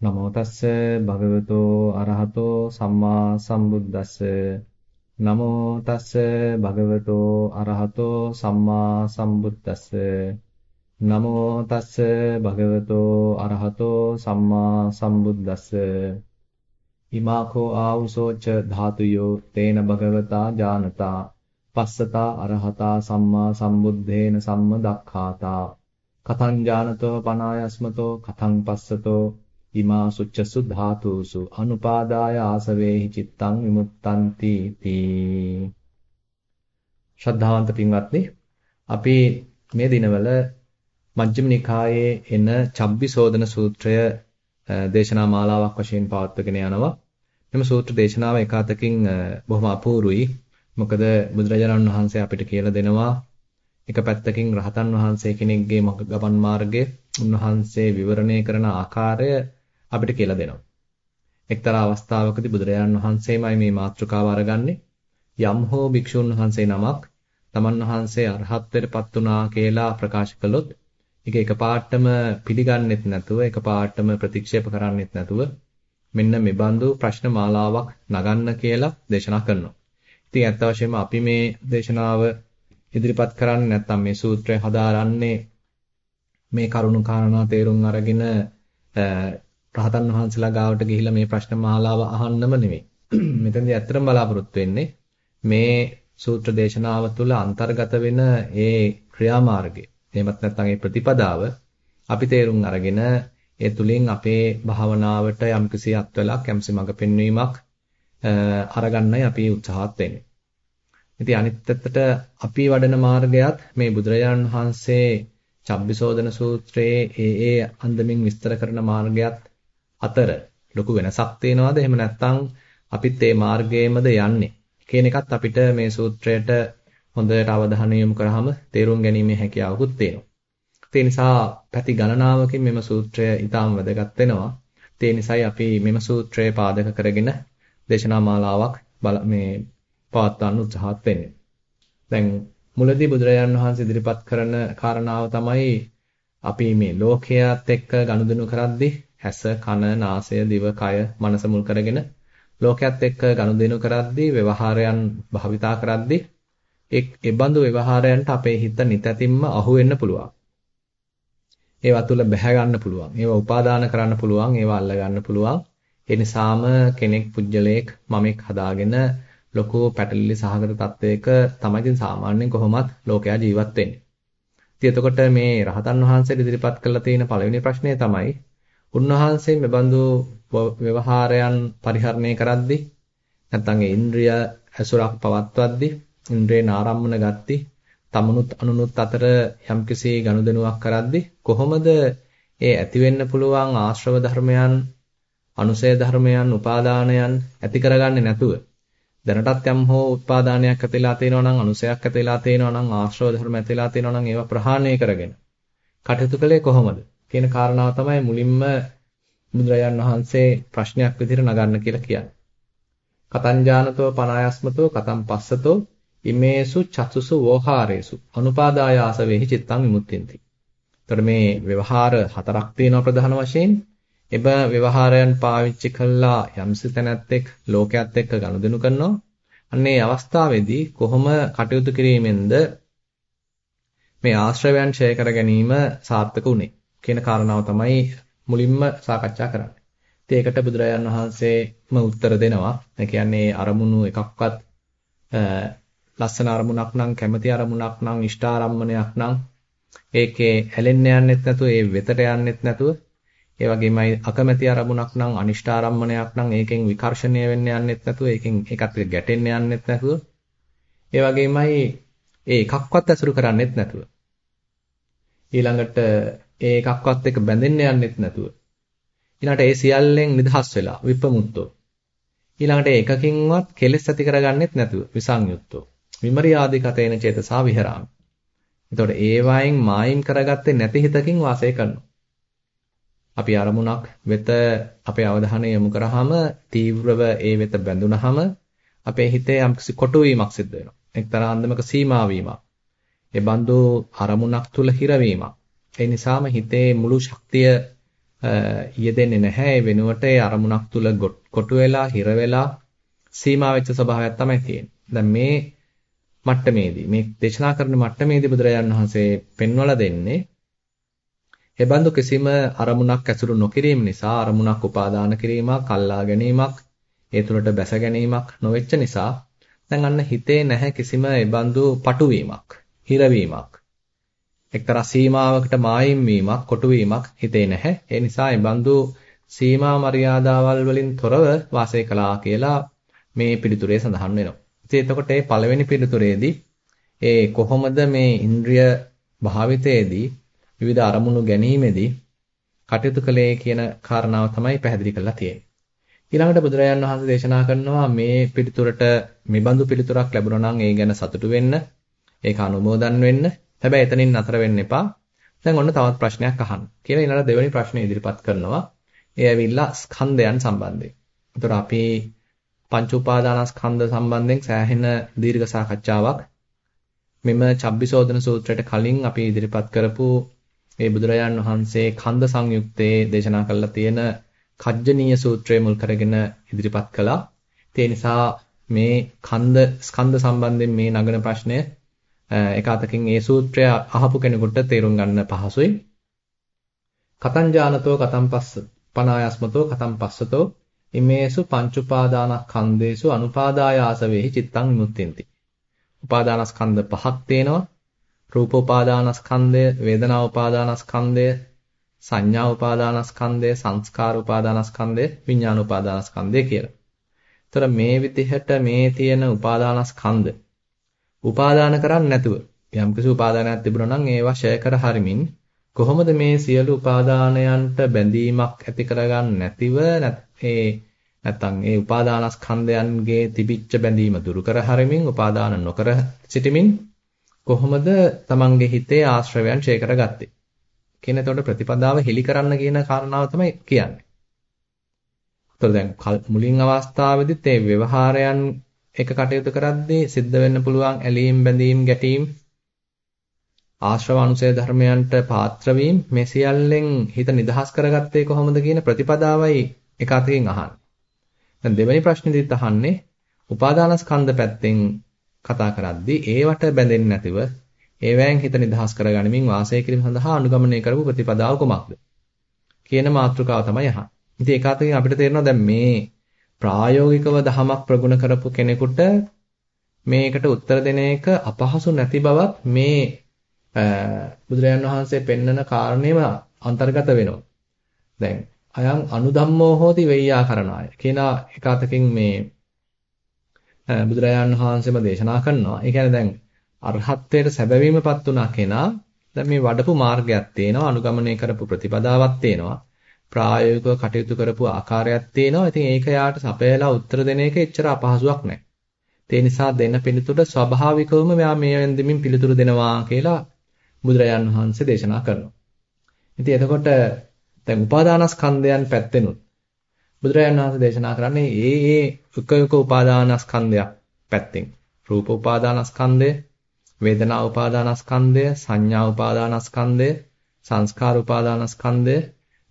නමෝ තස්ස භගවතෝ අරහතෝ සම්මා සම්බුද්දස්ස. නමෝ තස්ස භගවතෝ අරහතෝ සම්මා සම්බුද්දස්ස. නමෝ තස්ස භගවතෝ අරහතෝ සම්මා සම්බුද්දස්ස. ඉමාකෝ ආවුසෝච ධාතුයෝ තේන භගවතා ඥානතා පස්සතා අරහතා සම්මා සම්බුද්දේන සම්මදක්ඛාතා කතං ඥානතෝ පනායස්මතෝ කතං පස්සතෝ ඉමා සුච්චසු ධාතුසු අනුපාදාය ආසවේහි චිත්තං විමුත්තಂತಿ තී ශ්‍රද්ධාවන්ත පින්වත්නි අපි මේ දිනවල මජ්ක්‍ධිම නිකායේ එන චබ්බිසෝදන සූත්‍රය දේශනා මාලාවක් වශයෙන් පවත්වගෙන යනවා. මෙම සූත්‍ර දේශනාව එකාතකින් බොහොම අපූරුයි. මොකද බුදුරජාණන් වහන්සේ අපිට කියලා දෙනවා එක පැත්තකින් රහතන් වහන්සේ කෙනෙක්ගේ ගමන් මාර්ගය උන්වහන්සේ විවරණය කරන ආකාරය අපිට කියලා දෙනවා. එක්තරා අවස්ථාවකදී බුදුරජාණන් වහන්සේමයි මේ මාතෘකාව අරගන්නේ. යම් හෝ භික්ෂුන් වහන්සේ නමක් තමන් වහන්සේ අරහත්ත්වයටපත් වුණා කියලා ප්‍රකාශ කළොත් ඒක එකපාරටම පිළිගන්නෙත් නැතුව එකපාරටම ප්‍රතික්ෂේප කරන්නෙත් නැතුව මෙන්න මේ බඳු ප්‍රශ්න මාලාවක් නගන්න කියලා දේශනා කරනවා. ඉතින් ඇත්ත වශයෙන්ම අපි මේ දේශනාව ඉදිරිපත් කරන්නේ නැත්නම් මේ සූත්‍රය හදාරන්නේ මේ කරුණු කාරණා තේරුම් අරගෙන රහතන් වහන්සේලා ගාවට ගිහිල්ලා මේ ප්‍රශ්න මාලාව අහන්නම නෙමෙයි. මෙතනදී ඇත්තටම බලාපොරොත්තු වෙන්නේ මේ සූත්‍ර දේශනාව තුළ අන්තර්ගත වෙන ඒ ක්‍රියාමාර්ගය. එහෙමත් නැත්නම් ඒ ප්‍රතිපදාව අපි තේරුම් අරගෙන ඒ තුලින් අපේ භාවනාවට යම්කිසි අත්වලක් යම්සි මඟ පෙන්වීමක් අරගන්නයි අපි උත්සාහත් වෙන්නේ. ඉතින් අනිත් පැත්තට අපි වඩන මාර්ගයත් මේ බුදුරජාණන් වහන්සේ චබ්බිසෝදන සූත්‍රයේ ඒ ඒ අන්දමින් විස්තර කරන මාර්ගයත් අතර ලොකු වෙනසක් තියෙනවද? එහෙම නැත්නම් අපිත් මේ මාර්ගයේමද යන්නේ කියන එකත් අපිට මේ සූත්‍රයට හොඳට අවධානය යොමු කරාම තේරුම් ගැනීමේ හැකියාවකුත් තියෙනවා. ඒ නිසා පැති ගණනාවකින් මෙම සූත්‍රය ඊටාම් වැදගත් වෙනවා. ඒ නිසායි අපි මෙම සූත්‍රය පාදක කරගෙන දේශනා මාලාවක් මේ පවත්වන්න උත්සාහත් වෙන්නේ. දැන් මුලදී බුදුරජාණන් වහන්සේ ඉදිරිපත් කරන කාරණාව තමයි අපි මේ ලෝකයේත් එක්ක ගනුදෙනු කරද්දී හැස, කන, නාසය, දිව, කය, මනස මුල් කරගෙන ලෝකයේත් එක්ක ගනුදෙනු කරද්දී ව්‍යවහාරයන් භාවිතා කරද්දී ඒ බඳු ව්‍යවහාරයන්ට අපේ හිත නිතැතින්ම අහු වෙන්න පුළුවන්. ඒවා තුල බැහැ ගන්න පුළුවන්. ඒවා උපාදාන කරන්න පුළුවන්. ඒවා අල්ල ගන්න පුළුවන්. ඒ නිසාම කෙනෙක් පුජ්‍යලයක් මමෙක් හදාගෙන ලොකු පැටලිලි සහගත තත්වයක තමයි ඉතින් සාමාන්‍යයෙන් කොහොමත් ලෝකයා ජීවත් වෙන්නේ. ඉතින් එතකොට මේ රහතන් වහන්සේට ඉදිරිපත් කළා තියෙන පළවෙනි ප්‍රශ්නය තමයි උන්වහන්සේ මෙබඳු ව්‍යවහාරයන් පරිහරණය කරද්දී නැත්නම් ඒ ඉන්ද්‍රිය ඇසුරක් පවත්වද්දී ඉන්ද්‍රේ නාරම්මන ගatti තමනුත් අනුනුත් අතර යම්කිසි ගනුදෙනුවක් කරද්දී කොහොමද ඒ ඇති වෙන්න පුළුවන් ආශ්‍රව ධර්මයන් අනුසය ධර්මයන් උපාදානයන් ඇති කරගන්නේ නැතුව? දැනටත් යම් හෝ උත්පාදානයක් ඇතිලා තියෙනවා නම් අනුසයක් ඇතිලා තියෙනවා නම් ආශ්‍රව ධර්ම ඇතිලා තියෙනවා නම් ඒවා ප්‍රහාණය කරගෙන. කටයුතු කළේ කොහොමද? කියන කාරණාව තමයි මුලින්ම බුදුරජාන් වහන්සේ ප්‍රශ්නයක් විදිහට නගන්න කියලා කියන්නේ. කතංජානතෝ පනායස්මතෝ කතම් පස්සතෝ ඉමේසු චතුසු වෝහාරේසු අනුපාදාය ආසවේහි චිත්තං විමුක්තින්ති. එතකොට මේ ව්‍යවහාර හතරක් තියෙනවා ප්‍රධාන වශයෙන්. එබ ව්‍යවහාරයන් පාවිච්චි කළා යම්සි තැනැත්තෙක් ලෝකයක් එක්ක ගනුදෙනු කරනවා. අන්නේ අවස්ථාවේදී කොහොම කටයුතු කිරීමෙන්ද මේ ආශ්‍රවයන් ඡය කර ගැනීම සාර්ථක උනේ කියන කාරණාව තමයි මුලින්ම සාකච්ඡා කරන්නේ. ඉතින් ඒකට බුදුරජාණන් වහන්සේම උත්තර දෙනවා. ඒ කියන්නේ අරමුණු එකක්වත් ලස්සන අරමුණක් නම් කැමති අරමුණක් නම් ඉෂ්ටාරම්මණයක් නම් ඒකේ ඇලෙන්න යන්නෙත් නැතුව ඒ වෙතට යන්නෙත් නැතුව ඒ වගේමයි අකමැති අරමුණක් නම් අනිෂ්ටාරම්මණයක් නම් ඒකෙන් විකර්ෂණය වෙන්න යන්නෙත් නැතුව ඒකෙන් ඒකත් ගැටෙන්න යන්නෙත් නැතුව ඒ වගේමයි ඒ එකක්වත් ඇසුරු කරන්නෙත් නැතුව ඊළඟට ඒ එකක්වත් එක්ක බැඳෙන්න යන්නෙත් නැතුව ඊළඟට ඒ සියල්ලෙන් නිදහස් වෙලා විපමුක්තෝ ඊළඟට ඒකකින්වත් කෙලෙස් ඇති කරගන්නෙත් නැතුව විසංයුක්තෝ විමරියාදිකතේන චේතසා විහරාමි. එතකොට ඒ වයින් මායිම් කරගත්තේ නැති හිතකින් වාසය කරනවා. අපි අරමුණක් වෙත අපේ අවධානය යොමු කරාම තීව්‍රව ඒ වෙත බැඳුනහම අපේ හිතේ යම්කිසි කොටුවීමක් සිද්ධ වෙනවා. එක්තරා අන්දමක සීමා වීමක්. ඒ බඳු අරමුණක් තුල හිරවීමක්. ඒ නිසාම හිතේ මුළු ශක්තිය යෙදෙන්නේ නැහැ. ඒ වෙනුවට ඒ අරමුණක් තුල කොටු වෙලා, හිර වෙලා සීමා වෙච්ච ස්වභාවයක් තමයි තියෙන්නේ. දැන් මේ මට්ටමේදී මේ දේශනා කරන මට්ටමේදී බුදුරජාණන් වහන්සේ පෙන්වලා දෙන්නේ එබඳු කිසිම අරමුණක් ඇසුරු නොකිරීම නිසා අරමුණක් උපාදාන කිරීමක්, අල්ලා ගැනීමක්, ඒ තුළට බැස ගැනීමක් නොවෙච්ච නිසා දැන් අන්න හිතේ නැහැ කිසිම එබඳු පටුවීමක්, හිරවීමක්. එක්තරා සීමාවකට මායිම් වීමක්, කොටු වීමක් හිතේ නැහැ. ඒ නිසා එබඳු සීමා මරියාදාවල් වලින් තොරව වාසය කළා කියලා මේ පිළිතුරේ සඳහන් වෙනවා. ඉතින් එතකොට මේ පළවෙනි පිළිතුරේදී ඒ කොහොමද මේ ඉන්ද්‍රිය භාවිතයේදී විවිධ අරමුණු ගැනීමේදී කටයුතු කළේ කියන කාරණාව තමයි පැහැදිලි කරලා තියෙන්නේ. ඊළඟට බුදුරජාණන් වහන්සේ දේශනා කරනවා මේ පිළිතුරට මෙබඳු පිළිතුරක් ලැබුණා නම් ඒ ගැන සතුටු වෙන්න, ඒක අනුමෝදන් වෙන්න. හැබැයි එතනින් නතර වෙන්න එපා. දැන් ඔන්න තවත් ප්‍රශ්නයක් අහන්න. කියලා ඊළඟ දෙවෙනි ප්‍රශ්නේ ඉදිරිපත් කරනවා. ඒ ඇවිල්ලා ස්කන්ධයන් සම්බන්ධයෙන්. ඒතර අපි පංච උපාදානස්කන්ධ සම්බන්ධයෙන් සෑහෙන දීර්ඝ සාකච්ඡාවක් මෙම චබ්බිසෝදන සූත්‍රයට කලින් අපි ඉදිරිපත් කරපු මේ බුදුරජාන් වහන්සේ කන්ද සංයුක්තයේ දේශනා කරලා තියෙන කජ්ජනීය සූත්‍රය මුල් කරගෙන ඉදිරිපත් කළා. ඒ නිසා මේ කන්ද ස්කන්ධ සම්බන්ධයෙන් මේ නගන ප්‍රශ්නය එක අතකින් ඒ සූත්‍රය අහපු කෙනෙකුට තේරුම් ගන්න පහසුයි. කතං ජානතෝ කතං පස්ස පනායස්මතෝ කතං පස්සතෝ ඉමේසු පංච උපාදානස්කන්ධේසු අනුපාදායාස වේහි චිත්තං විමුක්තින්ති. උපාදානස්කන්ධ පහක් තියෙනවා. රූප උපාදානස්කන්ධය, වේදනා උපාදානස්කන්ධය, සංඥා උපාදානස්කන්ධය, සංස්කාර උපාදානස්කන්ධය, විඥාන උපාදානස්කන්ධය කියලා. ତර මේ විදිහට මේ තියෙන උපාදානස්කන්ධ උපාදාන කරන්නේ නැතුව යම්කිසි උපාදානයක් තිබුණා නම් ඒවා ෂය කර හරිමින් කොහොමද මේ සියලු උපාදානයන්ට බැඳීමක් ඇති කරගන්නේ නැතිව ඒ නැත්තම් ඒ උපාදානස්කන්ධයන්ගේ තිබිච්ච බැඳීම දුරු කර හරිමින් උපාදාන නොකර සිටමින් කොහොමද තමන්ගේ හිතේ ආශ්‍රවයන් ඡේ කරගත්තේ කියන එතකොට ප්‍රතිපදාව හෙලි කරන්න කියන කාරණාව තමයි කියන්නේ. ඒතකොට දැන් මුලින් අවස්ථාවේදීත් මේ ව්‍යවහාරයන් එක කටයුතු කරද්දී සිද්ධ වෙන්න පුළුවන් ඇලීම් බැඳීම් ගැටීම් ආශ්‍රව අනුසය ධර්මයන්ට පාත්‍ර වීම මේ සියල්ලෙන් හිත නිදහස් කරගත්තේ කොහොමද කියන ප්‍රතිපදාවයි එක අතකින් අහන්නේ. දැන් දෙවෙනි ප්‍රශ්නේදීත් අහන්නේ උපාදානස්කන්ධ පැත්තෙන් කතා කරද්දී ඒවට බැඳෙන්නේ නැතිව ඒවැයෙන් හිත නිදහස් කරගනිමින් වාසය කිරීම සඳහා අනුගමනය කරපු ප්‍රතිපදාව කුමක්ද කියන මාතෘකාව තමයි අහන්නේ. ඉතින් ඒක අතකින් අපිට තේරෙනවා දැන් මේ ප්‍රායෝගිකව දහමක් ප්‍රගුණ කරපු කෙනෙකුට මේකට උත්තර දෙන එක අපහසු නැති බවත් මේ බුදුරජාණන් වහන්සේ පෙන්නන කාරණේම අන්තර්ගත වෙනවා. දැන් අයං අනුධම්මෝ හෝති වෙය්‍යාකරණාය කියන එක අතකින් මේ බුදුරජාණන් වහන්සේම දේශනා කරනවා. ඒ කියන්නේ දැන් අරහත්ත්වයට සැබවීමපත් වුණා කෙනා දැන් මේ වඩපු මාර්ගයක් තියෙනවා, අනුගමනය කරපු ප්‍රතිපදාවක් තියෙනවා, ප්‍රායෝගිකව කටයුතු කරපු ආකාරයක් තියෙනවා. ඉතින් ඒක යාට සපයලා උත්තර දෙන එක එච්චර අපහසුයක් නැහැ. ඒ නිසා දෙන්න පිළිතුර ස්වභාවිකවම මෙයා මේ වෙන්දමින් පිළිතුරු දෙනවා කියලා බුදුරජාණන් වහන්සේ දේශනා කරනවා. ඉතින් එතකොට දැන් උපාදානස්කන්ධයන් පැත්තෙනුත් බුදුරජාණන් වහන්සේ දේශනා කරන්නේ ඒ ඒ එක එක උපාදානස්කන්ධයක් පැත්තෙන් රූප උපාදානස්කන්ධය, වේදනා උපාදානස්කන්ධය, සංඥා උපාදානස්කන්ධය, සංස්කාර උපාදානස්කන්ධය,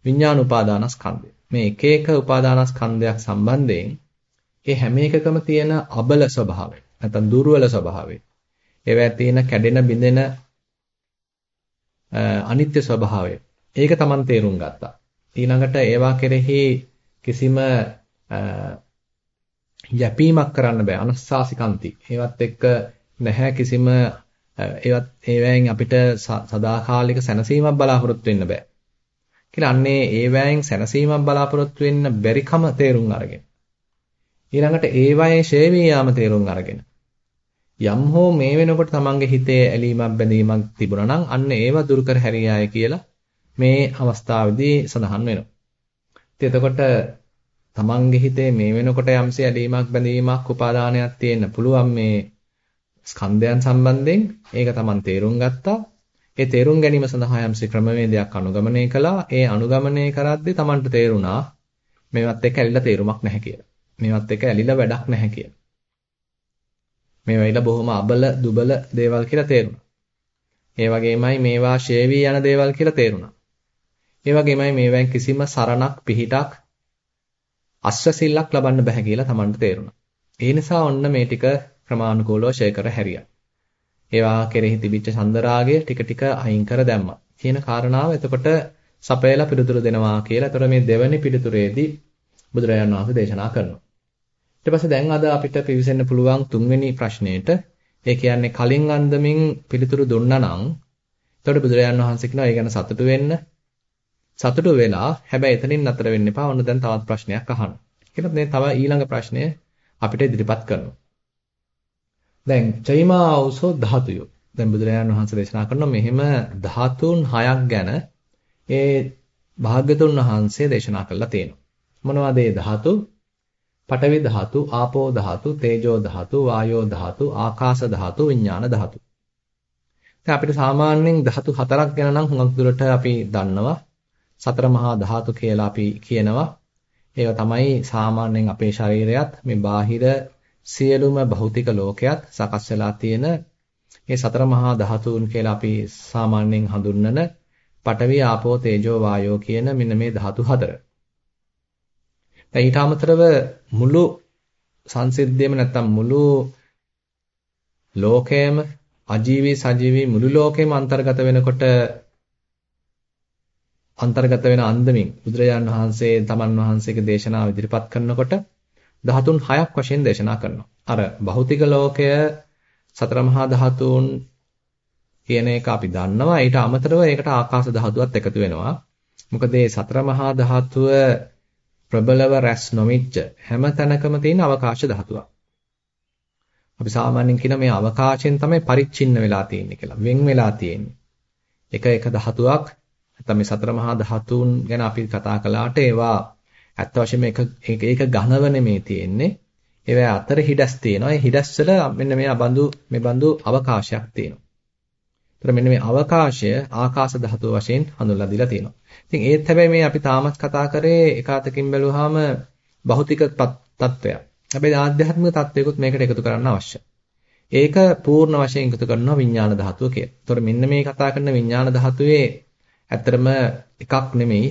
විඥාන උපාදානස්කන්ධය. මේ එක එක උපාදානස්කන්ධයක් සම්බන්ධයෙන් ඒ හැම එකකම තියෙන අබල ස්වභාවය නැත්නම් දුර්වල ස්වභාවය. ඒවැය තියෙන කැඩෙන බිඳෙන අනිත්‍ය ස්වභාවය. ඒක Taman තේරුම් ගත්තා. ඊළඟට ඒවා කෙරෙහි කිසිම යැපීමක් කරන්න බෑ අනස්සාසිකන්ති. ඒවත් එක්ක නැහැ කිසිම ඒවත් ඒවැයෙන් අපිට සදාකාලික සැනසීමක් බලාපොරොත්තු වෙන්න බෑ. කියලා අන්නේ ඒවැයෙන් සැනසීමක් බලාපොරොත්තු වෙන්න බැරිකම තේරුම් අරගෙන. ඊළඟට ඒවැයෙන් ෂේවී යාම තේරුම් අරගෙන. යම් හෝ මේ වෙනකොට තමන්ගේ හිතේ ඇලීමක් බැඳීමක් තිබුණා නම් අන්න ඒව දුරු කර හැරියාය කියලා මේ අවස්ථාවේදී සඳහන් වෙනවා. ඉතින් එතකොට තමන්ගේ හිතේ මේ වෙනකොට යම්සේ ඇලීමක් බැඳීමක් උපාදානයක් තියෙන්න පුළුවන් මේ ස්කන්ධයන් සම්බන්ධයෙන් ඒක තමන් තේරුම් ගත්තා. ඒ තේරුම් ගැනීම සඳහා යම්සේ ක්‍රමවේදයක් අනුගමනය කළා. ඒ අනුගමනය කරද්දී තමන්ට තේරුණා මේවත් එක්ක ඇලිලා තේරුමක් නැහැ කියලා. මේවත් එක්ක ඇලිලා වැඩක් නැහැ කියලා. මේවා ඊළ බොහොම අබල දුබල දේවල් කියලා තේරුණා. ඒ වගේමයි මේවා ෂේවි යන දේවල් කියලා තේරුණා. ඒ වගේමයි මේවෙන් කිසිම සරණක් පිහිටක් අස්වැසිල්ලක් ලබන්න බෑ කියලා Tamanට තේරුණා. ඒ නිසා ඔන්න මේ ටික ක්‍රමානුකූලව ෂෙයා කර හැරියා. ඒවා කෙරෙහි තිබිච්ච චන්දරාගය ටික ටික අයින් කර දැම්මා. කියන කාරණාව එතකොට සපයලා පිළිතුරු දෙනවා කියලා. එතකොට මේ දෙවැනි පිළිතුරේදී බුදුරජාණන් වහන්සේ දේශනා කරනවා. ඊට පස්සේ දැන් අද අපිට පිවිසෙන්න පුළුවන් තුන්වෙනි ප්‍රශ්නෙට ඒ කියන්නේ කලින් අන්දමින් පිළිතුරු දුන්නා නම් එතකොට බුදුරජාණන් වහන්සේ කියනවා ඒ ගැන සතුටු වෙන්න. සතුටු වෙලා හැබැයි එතනින් නතර වෙන්න එපා. ඔන්න දැන් තවත් ප්‍රශ්නයක් අහන්න. කියලා මේ තව ඊළඟ ප්‍රශ්නය අපිට ඉදිරිපත් කරනවා. දැන් චෛමා ආවුසෝ ධාතුයෝ. දැන් බුදුරජාණන් වහන්සේ දේශනා කරනවා මෙහෙම ධාතුන් හයක් ගැන ඒ භාග්‍යතුන් වහන්සේ දේශනා කළා තියෙනවා. මොනවද ඒ ධාතු? පඨවි ධාතු, ආපෝ ධාතු, තේජෝ ධාතු, වායෝ ධාතු, ආකාශ ධාතු, විඥාන ධාතු. දැන් අපිට සාමාන්‍යයෙන් ධාතු හතරක් ගැන නම් හුඟක් දුරට අපි දන්නවා. සතර මහා ධාතු කියලා අපි කියනවා. ඒවා තමයි සාමාන්‍යයෙන් අපේ ශරීරයත් මේ බාහිර සියලුම භෞතික ලෝකයක් සකස් වෙලා තියෙන මේ සතර මහා ධාතුන් කියලා අපි සාමාන්‍යයෙන් හඳුන්වන පඨවි ආපෝ තේජෝ වායෝ කියන මෙන්න මේ ධාතු හතර. දැන් ඊට අමතරව මුළු සංසිද්ධියම නැත්තම් මුළු ලෝකයම අජීවී සජීවී මුළු ලෝකෙම අන්තර්ගත වෙනකොට අන්තර්ගත වෙන අන්දමින් බුදුරජාණන් වහන්සේ තමන් වහන්සේගේ දේශනාව ඉදිරිපත් කරනකොට ධාතුන් හයක් වශයෙන් දේශනා කරනවා. අර භෞතික ලෝකය සතර මහා ධාතුන් කියන එක අපි දන්නවා. ඊට අමතරව ඒකට ආකාශ ධාතුවත් එකතු වෙනවා. මොකද මේ සතර මහා ධාතුව ප්‍රබලව රැස් නොමිච්ච හැම තැනකම තියෙන අවකාශ ධාතුවක්. අපි සාමාන්‍යයෙන් කියන මේ අවකාශයෙන් තමයි පරිච්ඡින්න වෙලා තියෙන්නේ කියලා. වෙන් වෙලා තියෙන්නේ. එක එක ධාතුවක් නැත්නම් මේ සතර මහා ධාතුන් ගැන අපි කතා කළාට ඒවා ඇත්ත වශයෙන්ම එක ඒක ඝනව නෙමේ තියෙන්නේ. ඒවා අතර හිඩස් තියෙනවා. ඒ හිඩස් වල මෙන්න මේ බඳු මේ බඳු අවකාශයක් තියෙනවා. ඒතර මෙන්න මේ අවකාශය ආකාශ ධාතුව වශයෙන් හඳුන්වලා දීලා තියෙනවා. ඉතින් ඒත් හැබැයි මේ අපි තාමත් කතා කරේ එකාතකින් බැලුවාම භෞතික තත්ත්වයක්. හැබැයි ආධ්‍යාත්මික තත්ත්වයකුත් මේකට එකතු කරන්න අවශ්‍යයි. ඒක පූර්ණ වශයෙන් එකතු කරනවා විඥාන ධාතුව කියලා. ඒතර මෙන්න මේ කතා කරන විඥාන ධාතුවේ ඇත්තරම එකක් නෙමෙයි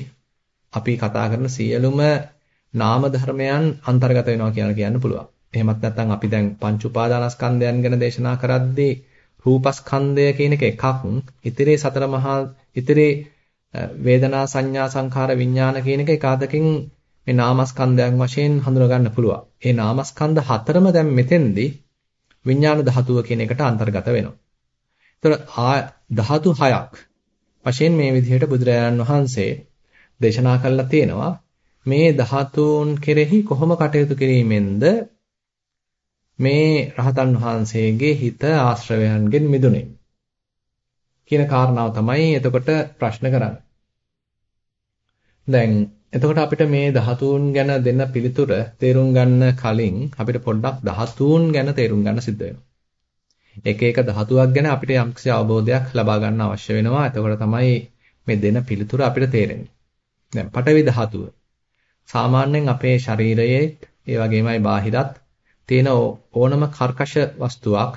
අපි කතා කරන සියලුම නාම ධර්මයන් අන්තර්ගත වෙනවා කියලා කියන්න පුළුවන්. එහෙමත් නැත්නම් අපි දැන් පංච උපාදානස්කන්ධයන් ගැන දේශනා කරද්දී රූපස්කන්ධය කියන එක එකක්. ඉතිරේ සතර මහා ඉතිරේ වේදනා සංඥා සංඛාර විඥාන කියන එක එකාතකින් මේ නාමස්කන්ධයන් වශයෙන් හඳුනා ගන්න පුළුවන්. ඒ නාමස්කන්ධ හතරම දැන් මෙතෙන්දී විඥාන ධාතුව කියන එකට අන්තර්ගත වෙනවා. ඒතර ධාතු හයක් වශයෙන් මේ විදිහට බුදුරජාණන් වහන්සේ දේශනා කළා තියෙනවා. මේ ධාතුන් කෙරෙහි කොහොම කටයුතු කිරීමෙන්ද මේ රහතන් වහන්සේගේ හිත ආශ්‍රවයන්ගෙන් මිදුනේ කියන කාරණාව තමයි එතකොට ප්‍රශ්න කරන්නේ. දැන් එතකොට අපිට මේ ධාතුන් ගැන දෙන්න පිළිතුර තේරුම් ගන්න කලින් අපිට පොඩ්ඩක් ධාතුන් ගැන තේරුම් ගන්න සිද්ධ වෙනවා. එක එක ධාතුවක් ගැන අපිට යම්කිසි අවබෝධයක් ලබා ගන්න අවශ්‍ය වෙනවා. එතකොට තමයි මේ දෙන පිළිතුර අපිට තේරෙන්නේ. දැන් පඨවි ධාතුව සාමාන්‍යයෙන් අපේ ශරීරයේ ඒ වගේමයි බාහිරත් තියෙන ඕනම කර්කශ වස්තුවක්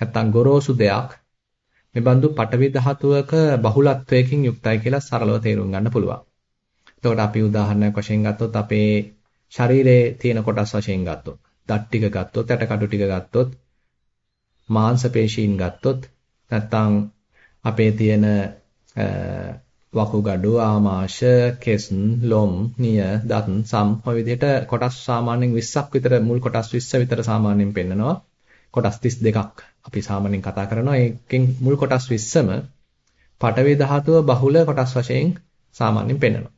නැත්තම් ගොරෝසු දෙයක් මේ බඳු පටවි ධාතුවක බහුලත්වයකින් යුක්තයි කියලා සරලව තේරුම් ගන්න පුළුවන්. එතකොට අපි උදාහරණයක් වශයෙන් ගත්තොත් අපේ ශරීරයේ තියෙන කොටස් වශයෙන් ගත්තොත්, දත් ටික ගත්තොත්, ඇටකටු ටික ගත්තොත්, මාංශ පේශීන් ගත්තොත්, නැත්තම් අපේ තියෙන වකුගඩු ආමාශ කෙස් ලොම් නිය දත් සම් ඔය විදිහට කොටස් සාමාන්‍යයෙන් 20ක් විතර මුල් කොටස් 20 විතර සාමාන්‍යයෙන් පෙන්නනවා. කොටස් 32ක් අපි සාමාන්‍යයෙන් කතා කරනවා. ඒකෙන් මුල් කොටස් 20ම පටවි ධාතුව බහුල කොටස් වශයෙන් සාමාන්‍යයෙන් පෙන්නනවා.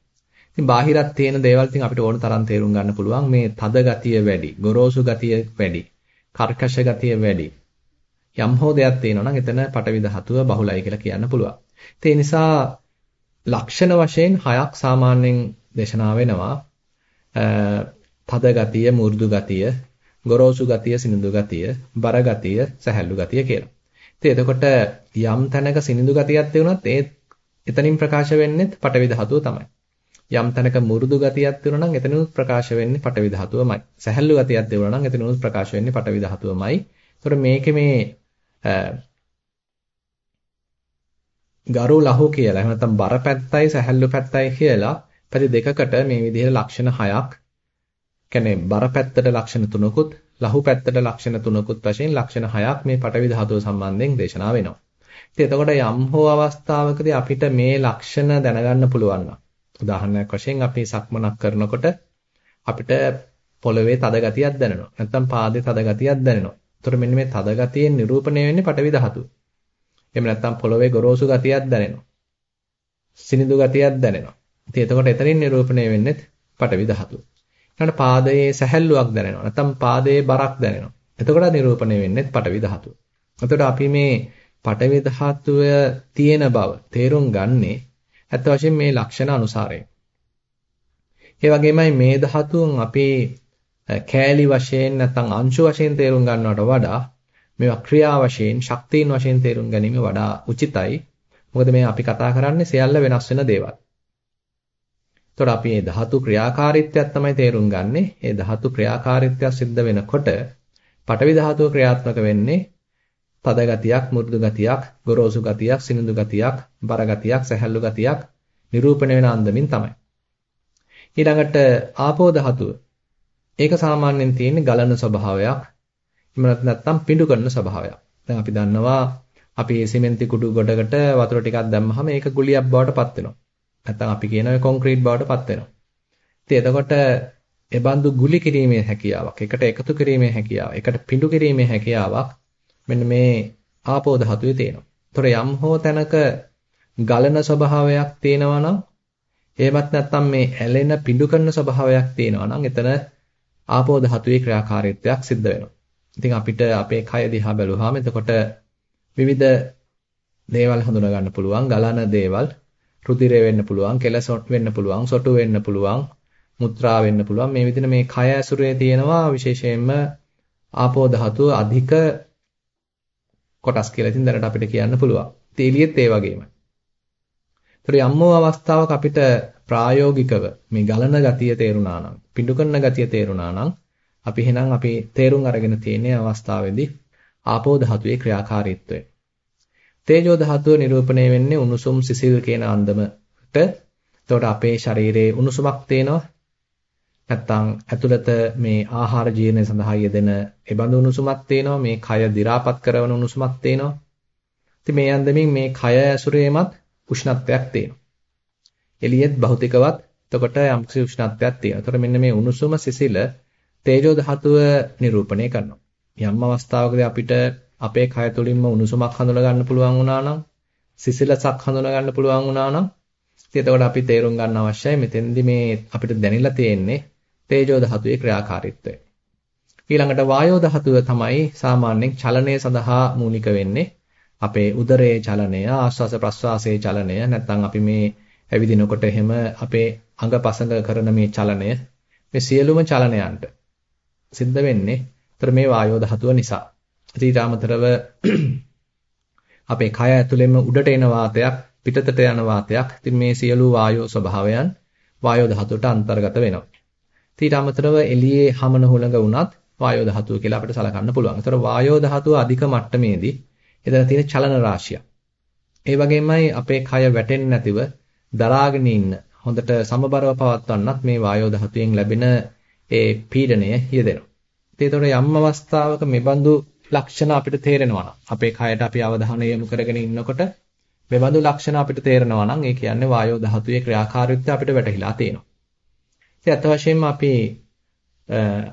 ඉතින් බාහිරත් තියෙන දේවල් ඉතින් අපිට ඕන තරම් තේරුම් ගන්න පුළුවන්. මේ තද ගතිය වැඩි ගොරෝසු ගතිය වැඩි කර්කශ ගතිය වැඩි යම් හෝ දෙයක් තියෙනවා නම් එතන පටවි ධාතුව බහුලයි කියලා කියන්න පුළුවන්. ඒ නිසා ලක්ෂණ වශයෙන් හයක් සාමාන්‍යයෙන් දේශනා වෙනවා. තද ගතිය, මෘදු ගතිය, ගොරෝසු ගතිය, සිනිඳු ගතිය, බර ගතිය, සැහැල්ලු ගතිය කියලා. ඉතින් එතකොට යම් තැනක සිනිඳු ගතියක් තියුණත් ඒ එතනින් ප්‍රකාශ වෙන්නේ පටවි ධාතුව තමයි. යම් තැනක මෘදු ගතියක් තියුණා නම් එතනිනුත් ප්‍රකාශ වෙන්නේ පටවි ධාතුවමයි. සැහැල්ලු ගතියක් තියුණා නම් එතනිනුත් ප්‍රකාශ වෙන්නේ පටවි ධාතුවමයි. ඒතකොට මේකේ මේ ගරු ලහු කියලා එහෙම නැත්නම් බර පැත්තයි සැහැල්ලු පැත්තයි කියලා පැති දෙකකට මේ විදිහට ලක්ෂණ හයක් කියන්නේ බර පැත්තට ලක්ෂණ තුනකුත් ලහු පැත්තට ලක්ෂණ තුනකුත් වශයෙන් ලක්ෂණ හයක් මේ පටවි ධාතුව සම්බන්ධයෙන් දේශනා වෙනවා. ඉතින් එතකොට යම් හෝ අවස්ථාවකදී අපිට මේ ලක්ෂණ දැනගන්න පුළුවන් නම් උදාහරණයක් වශයෙන් අපි සක්මනක් කරනකොට අපිට පොළවේ තද ගතියක් දැනෙනවා. නැත්නම් පාදේ තද ගතියක් දැනෙනවා. එතකොට මෙන්න මේ තද ගතියෙන් නිරූපණය වෙන්නේ පටවි ධාතුව. එහෙම නැත්නම් පොළවේ ගොරෝසු ගතියක් දැනෙනවා. සිනිඳු ගතියක් දැනෙනවා. ඉතින් එතකොට එතනින් නිරූපණය වෙන්නේ පටවි ධාතුව. ඊළඟට පාදයේ සැහැල්ලුවක් දැනෙනවා. නැත්නම් පාදයේ බරක් දැනෙනවා. එතකොට නිරූපණය වෙන්නේ පටවි ධාතුව. එතකොට අපි මේ පටවි ධාතුව තියෙන බව තේරුම් ගන්නේ ඇත්ත වශයෙන් මේ ලක්ෂණ අනුසාරයෙන්. ඒ වගේමයි මේ ධාතුන් අපි කෑලි වශයෙන් නැත්නම් අංශු වශයෙන් තේරුම් ගන්නවට වඩා මේවා ක්‍රියා වශයෙන් ශක්තියින් වශයෙන් තේරුම් ගැනීම වඩා උචිතයි. මොකද මේ අපි කතා කරන්නේ සියල්ල වෙනස් වෙන දේවල්. එතකොට අපි මේ ධාතු ක්‍රියාකාරීත්වයක් තමයි තේරුම් ගන්නෙ. මේ ධාතු ක්‍රියාකාරීත්වය සිද්ධ වෙනකොට පටවි ධාතුව ක්‍රියාත්මක වෙන්නේ තද ගතියක්, මෘදු ගතියක්, ගොරෝසු ගතියක්, සිනිඳු ගතියක්, බර ගතියක්, සැහැල්ලු ගතියක් නිරූපණය වෙන අන්දමින් තමයි. ඊළඟට ආපෝ ධාතුව. ඒක සාමාන්‍යයෙන් තියෙන්නේ ගලන ස්වභාවයක්. එහෙම නැත්නම් පිඬු කරන ස්වභාවයක්. දැන් අපි දන්නවා අපි සිමෙන්ති කුඩු ගොඩකට වතුර ටිකක් දැම්මහම ඒක ගුලියක් බවට පත් වෙනවා. නැත්නම් අපි කියන ඒ කොන්ක්‍රීට් බවට පත් වෙනවා. ඉතින් එතකොට ඒ බඳු ගුලි කිරීමේ හැකියාවක්, එකට එකතු කිරීමේ හැකියාවක්, එකට පිඬු කිරීමේ හැකියාවක් මෙන්න මේ ආපෝ ධාතුවේ තියෙනවා. ඒතොර යම් හෝ තැනක ගලන ස්වභාවයක් තියෙනවා නම් එහෙමත් නැත්නම් මේ ඇලෙන පිඬු කරන ස්වභාවයක් තියෙනවා නම් එතන ආපෝ ධාතුවේ ක්‍රියාකාරීත්වයක් සිද්ධ වෙනවා. ඉතින් අපිට අපේ කය දිහා බැලුවාම එතකොට විවිධ දේවල් හඳුනා ගන්න පුළුවන්. ගලන දේවල්, රුධිරය වෙන්න පුළුවන්, කෙලස් වෙන්න පුළුවන්, සොටු වෙන්න පුළුවන්, මුත්‍රා වෙන්න පුළුවන්. මේ විදිහට මේ කය ඇසුරේ තියෙනවා විශේෂයෙන්ම ආපෝ ධාතුව අධික කොටස් කියලා ඉතින් දැනට අපිට කියන්න පුළුවන්. තේලියෙත් ඒ වගේමයි. ඒතර යම්මෝ අවස්ථාවක අපිට ප්‍රායෝගිකව මේ ගලන ගතිය තේරුණා නම්, පිඬු කරන ගතිය තේරුණා නම් අපි එහෙනම් අපි තේරුම් අරගෙන තියෙන අවස්ථාවේදී ආපෝ ධාතුවේ ක්‍රියාකාරීත්වය. තේජෝ ධාතුව නිරූපණය වෙන්නේ උණුසුම් සිසිල් කියන අන්දමට. එතකොට අපේ ශරීරයේ උණුසුමක් තියෙනවා. නැත්තම් ඇතුළත මේ ආහාර ජීර්ණය සඳහා යෙදෙන ඒබඳු උණුසුමක් තියෙනවා. මේ කය දි รา පත් කරන උණුසුමක් තියෙනවා. ඉතින් මේ අන්දමින් මේ කය ඇසුරේමත් උෂ්ණත්වයක් තියෙනවා. එළියෙත් භෞතිකවත් එතකොට යම්කිසි උෂ්ණත්වයක් තියෙනවා. එතකොට මෙන්න මේ උණුසුම සිසිල තේජෝ ධාතුව නිරූපණය කරනවා. යම් අවස්ථාවකදී අපිට අපේ කය තුලින්ම උණුසුමක් හඳුනා ගන්න පුළුවන් වුණා නම් සිසිලසක් හඳුනා ගන්න පුළුවන් වුණා නම් ඉතින් එතකොට අපි තේරුම් ගන්න අවශ්‍යයි මෙතෙන්දි මේ අපිට දැනෙලා තියෙන්නේ තේජෝ ධාතුවේ ක්‍රියාකාරීත්වය. ඊළඟට වායෝ ධාතුව තමයි සාමාන්‍යයෙන් චලනය සඳහා මූලික වෙන්නේ. අපේ උදරයේ චලනය, ආශ්වාස ප්‍රශ්වාසයේ චලනය, නැත්නම් අපි මේ ඇවිදිනකොට එහෙම අපේ අඟපසඟ කරන මේ චලනය මේ සියලුම චලනයන්ට සිද්ධ වෙන්නේ. ඒතර මේ වායෝ ධාතුව නිසා. ඊට අමතරව අපේ කය ඇතුළෙම උඩට එන වාතයක් පිටතට යන වාතයක්. ඉතින් මේ සියලු වායෝ ස්වභාවයන් වායෝ ධාතුවට අන්තර්ගත වෙනවා. ඊට අමතරව එළියේ හමන හුළඟ වුණත් වායෝ ධාතුව කියලා අපිට සලකන්න පුළුවන්. ඒතර වායෝ ධාතුව අධික මට්ටමේදී එතන තියෙන චලන රාශිය. ඒ වගේමයි අපේ කය වැටෙන්නේ නැතිව දරාගෙන ඉන්න හොඳට සමබරව පවත්වන්නත් මේ වායෝ ධාතුවෙන් ලැබෙන ඒ පීඩණය යෙදෙනවා. ඒතකොට යම් අවස්ථාවක මෙබඳු ලක්ෂණ අපිට තේරෙනවා නම් අපේ කයට අපි අවධානය යොමු කරගෙන ඉන්නකොට මෙබඳු ලක්ෂණ අපිට තේරෙනවා නම් ඒ කියන්නේ වායෝ ධාතුවේ ක්‍රියාකාරීත්වය අපිට වැටහිලා තියෙනවා. ඉතින් අත් වශයෙන්ම අපි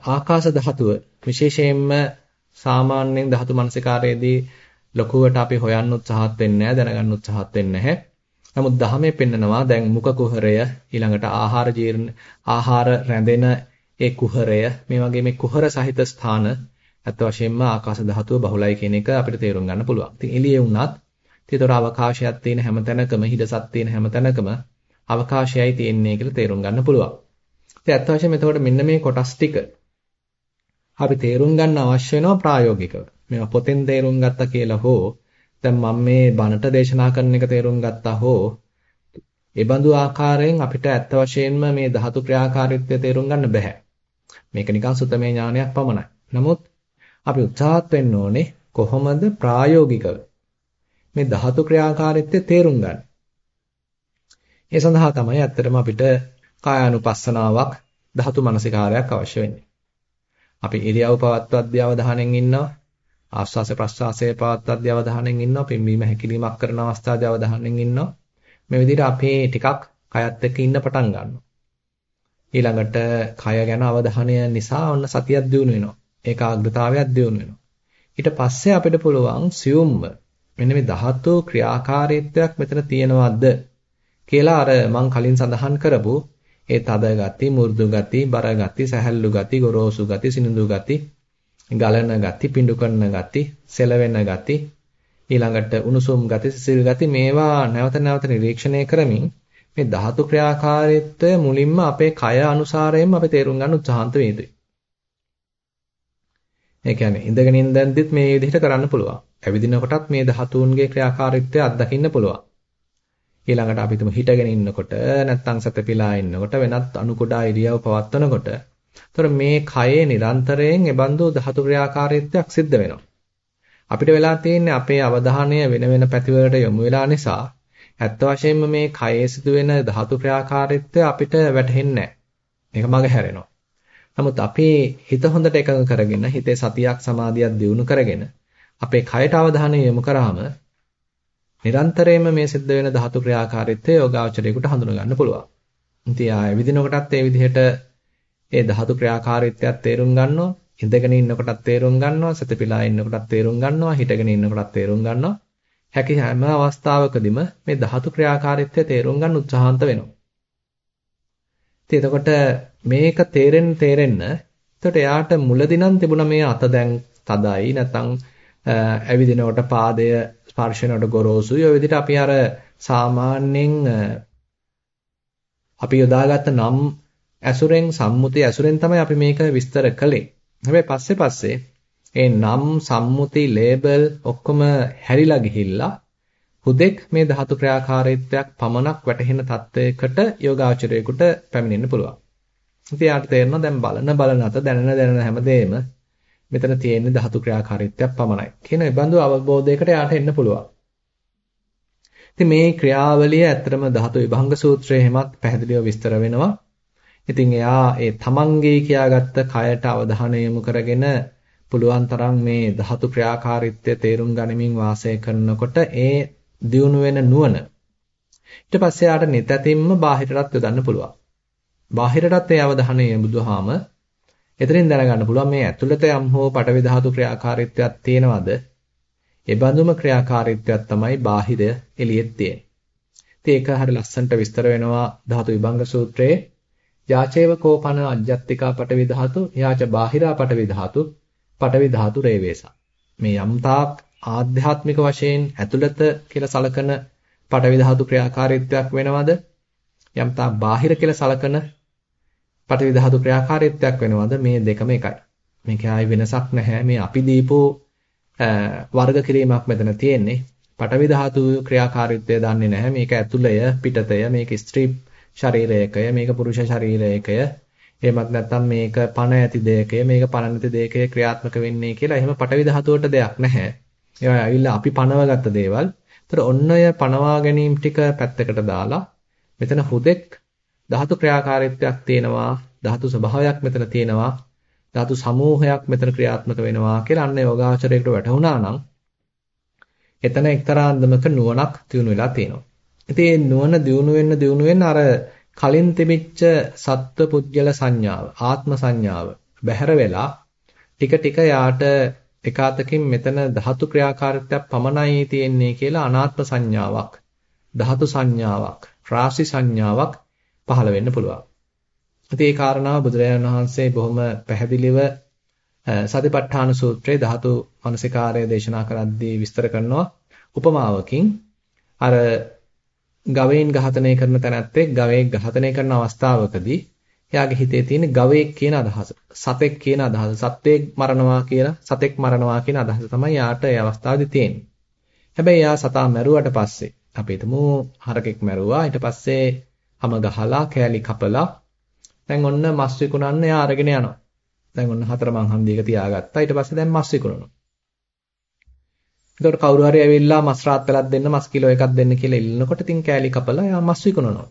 ආකාශ ධාතුව විශේෂයෙන්ම සාමාන්‍යයෙන් ධාතු මනසිකාරයේදී ලොකුවට අපි හොයන්න උත්සාහත් වෙන්නේ නැහැ දැනගන්න උත්සාහත් වෙන්නේ නැහැ. නමුත් දහමේ පෙන්නනවා දැන් මුඛ කුහරය ඊළඟට ආහාර ජීර්ණ ආහාර රැඳෙන ඒ කුහරය මේ වගේ මේ කුහර සහිත ස්ථාන අත් වශයෙන්ම ආකාශ ධාතුව බහුලයි කියන එක අපිට තේරුම් ගන්න පුළුවන්. ඉතින් එළියේ වුණත් ඒතර අවකාශයක් තියෙන හැම තැනකම හිඩසක් තියෙන හැම තැනකම අවකාශයයි තියෙන්නේ කියලා තේරුම් ගන්න පුළුවන්. ඉතින් අත් වශයෙන්ම එතකොට මෙන්න මේ කොටස් ටික අපි තේරුම් ගන්න අවශ්‍ය වෙනවා ප්‍රායෝගිකව. මේවා පොතෙන් තේරුම් ගත්තා කියලා හෝ දැන් මම මේ බණට දේශනා කරන එක තේරුම් ගත්තා හෝ ඒ බඳු ආකාරයෙන් අපිට ඇත්ත වශයෙන්ම මේ ධාතු ක්‍රියාකාරීත්වය තේරුම් ගන්න බෑ. මේක නිකන් සුතමේ ඥානයක් පමණයි. නමුත් අපි උත්සාහත් වෙන්න ඕනේ කොහොමද ප්‍රායෝගිකව මේ ධාතු ක්‍රියාකාරීත්වය තේරුම් ගන්න. ඒ සඳහා තමයි ඇත්තටම අපිට කායානුපස්සනාවක් ධාතු මනසිකාරයක් අවශ්‍ය වෙන්නේ. අපි ඉරියව් පවත්වද්දී අවධානයෙන් ඉන්නවා. ආස්වාස ප්‍රස්වාසයේ පවත්වද්දී අවධානයෙන් ඉන්නවා. පිම්බීම හැකිලීමක් කරන අවස්ථාවේ අවධානයෙන් ඉන්නවා. මේ විදිහට අපි ටිකක් කයත් එක්ක ඉන්න පටන් ගන්නවා. ඊළඟට කය ගැන අවධානය නිසා ඔන්න සතියක් දියුණු වෙනවා. ඒකාග්‍රතාවයක් දියුණු වෙනවා. ඊට පස්සේ අපිට පුළුවන් සියුම්ව මෙන්න මේ ධාතු ක්‍රියාකාරීත්වයක් මෙතන තියෙනවද කියලා අර මං කලින් සඳහන් කරපු ඒ තද ගති, මෘදු ගති, බර ගති, සැහැල්ලු ගති, ගොරෝසු ගති, සිනිඳු ගති, ගලන ගති, පිඬු කරන ගති, සෙලවෙන ගති, ඊළඟට උණුසුම් ගති, සිසිල් ගති මේවා නැවත නැවත නිරීක්ෂණය කරමින් මේ ධාතු ක්‍රියාකාරීත්වය මුලින්ම අපේ කය අනුසාරයෙන්ම අපි තේරුම් ගන්න උත්සාහන්ත වේදුයි. ඒ කියන්නේ ඉඳගෙන ඉඳන්දිත් මේ විදිහට කරන්න පුළුවන්. ඇවිදිනකොටත් මේ ධාතුන්ගේ ක්‍රියාකාරීත්වය අත්දකින්න පුළුවන්. ඊළඟට අපි තුමු හිටගෙන ඉන්නකොට නැත්නම් සතපිලා ඉන්නකොට වෙනත් අණු කොටා ඉරියව් පවත්වනකොට එතකොට මේ කයේ නිරන්තරයෙන් එබඳු ධාතු ක්‍රියාකාරීත්වයක් සිද්ධ වෙනවා. අපිට වෙලා තියෙන්නේ අපේ අවධානය වෙන වෙන පැතිවලට යොමු වෙලා නිසා ඇත්ත වශයෙන්ම මේ කයේ සිදුවෙන ධාතු ක්‍රියාකාරීත්වය අපිට වැටහෙන්නේ නැහැ. මේක මග හැරෙනවා. නමුත් අපේ හිත හොඳට එකඟ කරගෙන හිතේ සතියක් සමාධියක් දියුණු කරගෙන අපේ කයට අවධානය යොමු කරාම නිරන්තරයෙන්ම මේ සිද්ධ වෙන ධාතු ක්‍රියාකාරීත්වය යෝගාචරයේකට හඳුනා ගන්න පුළුවන්. ඉතින් ආය විදිනකොටත් ඒ විදිහට ඒ ධාතු ක්‍රියාකාරීත්වයක් තේරුම් ගන්නවා. ඉඳගෙන ඉන්නකොටත් තේරුම් ගන්නවා. සතපිලා ඉන්නකොටත් තේරුම් ගන්නවා. හිටගෙන ඉන්නකොටත් තේරුම් ගන්නවා. හැකි හැම අවස්ථාවකදීම මේ ධාතු ක්‍රියාකාරීත්වය තේරුම් ගන්න උත්සාහන්ත වෙනවා. ඉතින් එතකොට මේක තේරෙන්න තේරෙන්න එතකොට එයාට මුලදී නම් තිබුණා මේ අත දැන් තදයි නැත්නම් ඇවිදිනකොට පාදය ස්පර්ශනයට ගොරෝසුයි. ඔය විදිහට අපි අර සාමාන්‍යයෙන් අපි යොදාගත්ත නම් ඇසුරෙන් සම්මුතිය ඇසුරෙන් තමයි අපි මේක විස්තර කළේ. හැබැයි පස්සේ පස්සේ ඒ නම් සම්මුති ලේබල් ඔක්කොම හැරිලා ගිහිල්ලා හුදෙක් මේ ධාතු ක්‍රියාකාරීත්වයක් පමණක් වැටහෙන තත්වයකට යෝගාචරයේකට පැමිණෙන්න පුළුවන්. ඉතින් යාට තේරෙනවා දැන් බලන බලන අත දැනෙන දැනෙන හැමදේම මෙතන තියෙන්නේ ධාතු ක්‍රියාකාරීත්වයක් පමණයි. කියන ඒ බඳු අවබෝධයකට යාට එන්න පුළුවන්. ඉතින් මේ ක්‍රියාවලිය ඇත්තටම ධාතු විභංග සූත්‍රයේ හැමත් පැහැදිලිව විස්තර වෙනවා. ඉතින් එයා ඒ තමන්ගේ කියාගත්ත කයට අවධානය යොමු කරගෙන පුළුවන් තරම් මේ ධාතු ක්‍රියාකාරීත්වය තේරුම් ගනිමින් වාසය කරනකොට ඒ දියුණු වෙන නුවණ ඊට පස්සේ යාට නිතැතින්ම බාහිරටත් යොදන්න පුළුවන්. බාහිරටත් ඒ අවධානය යොමුදුවාම එතනින් දැනගන්න පුළුවන් මේ ඇතුළත යම් හෝ පටවි ධාතු ක්‍රියාකාරීත්වයක් තියෙනවද? ඒ බඳුම ක්‍රියාකාරීත්වයක් තමයි බාහිර එළියෙත් තියෙන්නේ. ඉතින් ඒක හරිය ලස්සනට විස්තර වෙනවා ධාතු විභංග සූත්‍රයේ යාචේව කෝපන අජ්ජත්තිකා පටවි ධාතු යාච බාහිරා පටවි ධාතු පටවි ධාතු රේවේසා. මේ යම්තාක් ආධ්‍යාත්මික වශයෙන් ඇතුළත කියලා සලකන පටවි ධාතු ක්‍රියාකාරීත්වයක් වෙනවද? යම්තාක් බාහිර කියලා සලකන පටවි ධාතු ක්‍රියාකාරීත්වයක් වෙනවද මේ දෙකම එකයි. මේක ආයි වෙනසක් නැහැ. මේ අපි දීපෝ වර්ග කිරීමක් මෙතන තියෙන්නේ. පටවි ධාතු ක්‍රියාකාරීත්වය දන්නේ නැහැ. මේක ඇතුළය, පිටතය, මේක ස්ත්‍රී ශරීරයකය, මේක පුරුෂ ශරීරයකය. එහෙමත් නැත්නම් මේක පණ ඇති දෙයකය, මේක පණ නැති දෙයකය ක්‍රියාත්මක වෙන්නේ කියලා. එහෙම පටවි ධාතුවට දෙයක් නැහැ. ඒවා ඇවිල්ලා අපි පනවගත්ත දේවල්. ඒතර ඔන්න ඔය පනවා ගැනීම ටික පැත්තකට දාලා මෙතන හුදෙක් ධාතු ක්‍රියාකාරීත්වයක් තියෙනවා ධාතු ස්වභාවයක් මෙතන තියෙනවා ධාතු සමූහයක් මෙතන ක්‍රියාත්මක වෙනවා කියලා අන්න යෝගාචරයකට වැටහුණා නම් එතන එක්තරා අන්දමක නුවණක් දිනු වෙලා තියෙනවා. ඉතින් මේ නුවණ දිනු වෙන්න දිනු වෙන්න අර කලින් තිබිච්ච සත්ව පුද්ගල සංඥාව ආත්ම සංඥාව බැහැර වෙලා ටික ටික යාට එකාතකින් මෙතන ධාතු ක්‍රියාකාරීත්වයක් පමණයි තියෙන්නේ කියලා අනාත්ම සංඥාවක් ධාතු සංඥාවක් රාශි සංඥාවක් පහළ වෙන්න පුළුවන්. ඉතින් ඒ කාරණාව බුදුරජාණන් වහන්සේ බොහොම පැහැදිලිව සතිපට්ඨාන සූත්‍රයේ ධාතු මනසිකාරය දේශනා කරද්දී විස්තර කරනවා උපමාවකින් අර ගවයින් ඝාතනය කරන තැනැත්තෙක් ගවයෙක් ඝාතනය කරන අවස්ථාවකදී එයාගේ හිතේ තියෙන ගවයෙක් කියන අදහස සතෙක් කියන අදහස සත්වෙක් මරනවා කියලා සතෙක් මරනවා කියන අදහස තමයි යාට ඒ අවස්ථාවේදී තියෙන්නේ. හැබැයි යා සතා මැරුවට පස්සේ අපි හිතමු හරකෙක් මැරුවා ඊට පස්සේ හැම ගහලා කෑලි කපලා දැන් ඔන්න මස් විකුණන්න එයා අරගෙන යනවා. දැන් ඔන්න හතර මං හන්දියක තියාගත්තා. ඊට පස්සේ දැන් මස් විකුණනවා. එතකොට කවුරු හරි ඇවිල්ලා මස් රාත්තලක් දෙන්න මස් කිලෝ එකක් දෙන්න කියලා ඉල්ලනකොට ඉතින් කෑලි කපලා එයා මස් විකුණනවා.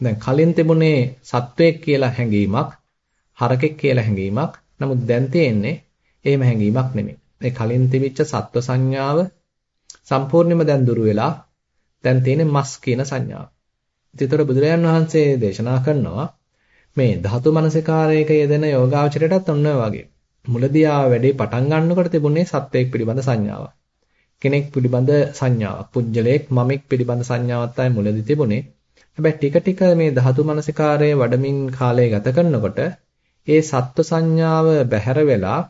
දැන් කලින් තිබුණේ සත්වයක් කියලා හැඟීමක්, හරකෙක් කියලා හැඟීමක්. නමුත් දැන් තියෙන්නේ එහෙම හැඟීමක් නෙමෙයි. මේ කලින් තිබිච්ච සත්ව සංඥාව සම්පූර්ණයෙන්ම දැන් දුරු වෙලා දැන් තියෙන්නේ මස් කියන සංඥාව. ඉතින් බුදුරජාන් වහන්සේ දේශනා කරනවා මේ ධාතු මනසිකාරයක යෙදෙන යෝගාවචරයටත් ඔන්න වගේ. මුලදී ආ වැඩේ පටන් ගන්නකොට තිබුණේ සත්වයක් පිළිබඳ සංඥාවක්. කෙනෙක් පිළිබඳ සංඥාවක්. පුජ්‍යලයක් මමෙක් පිළිබඳ සංඥාවක් තමයි මුලදී තිබුණේ. හැබැයි ටික ටික මේ ධාතු මනසිකාරයේ වඩමින් කාලය ගත කරනකොට ඒ සත්ව සංඥාව බැහැර වෙලා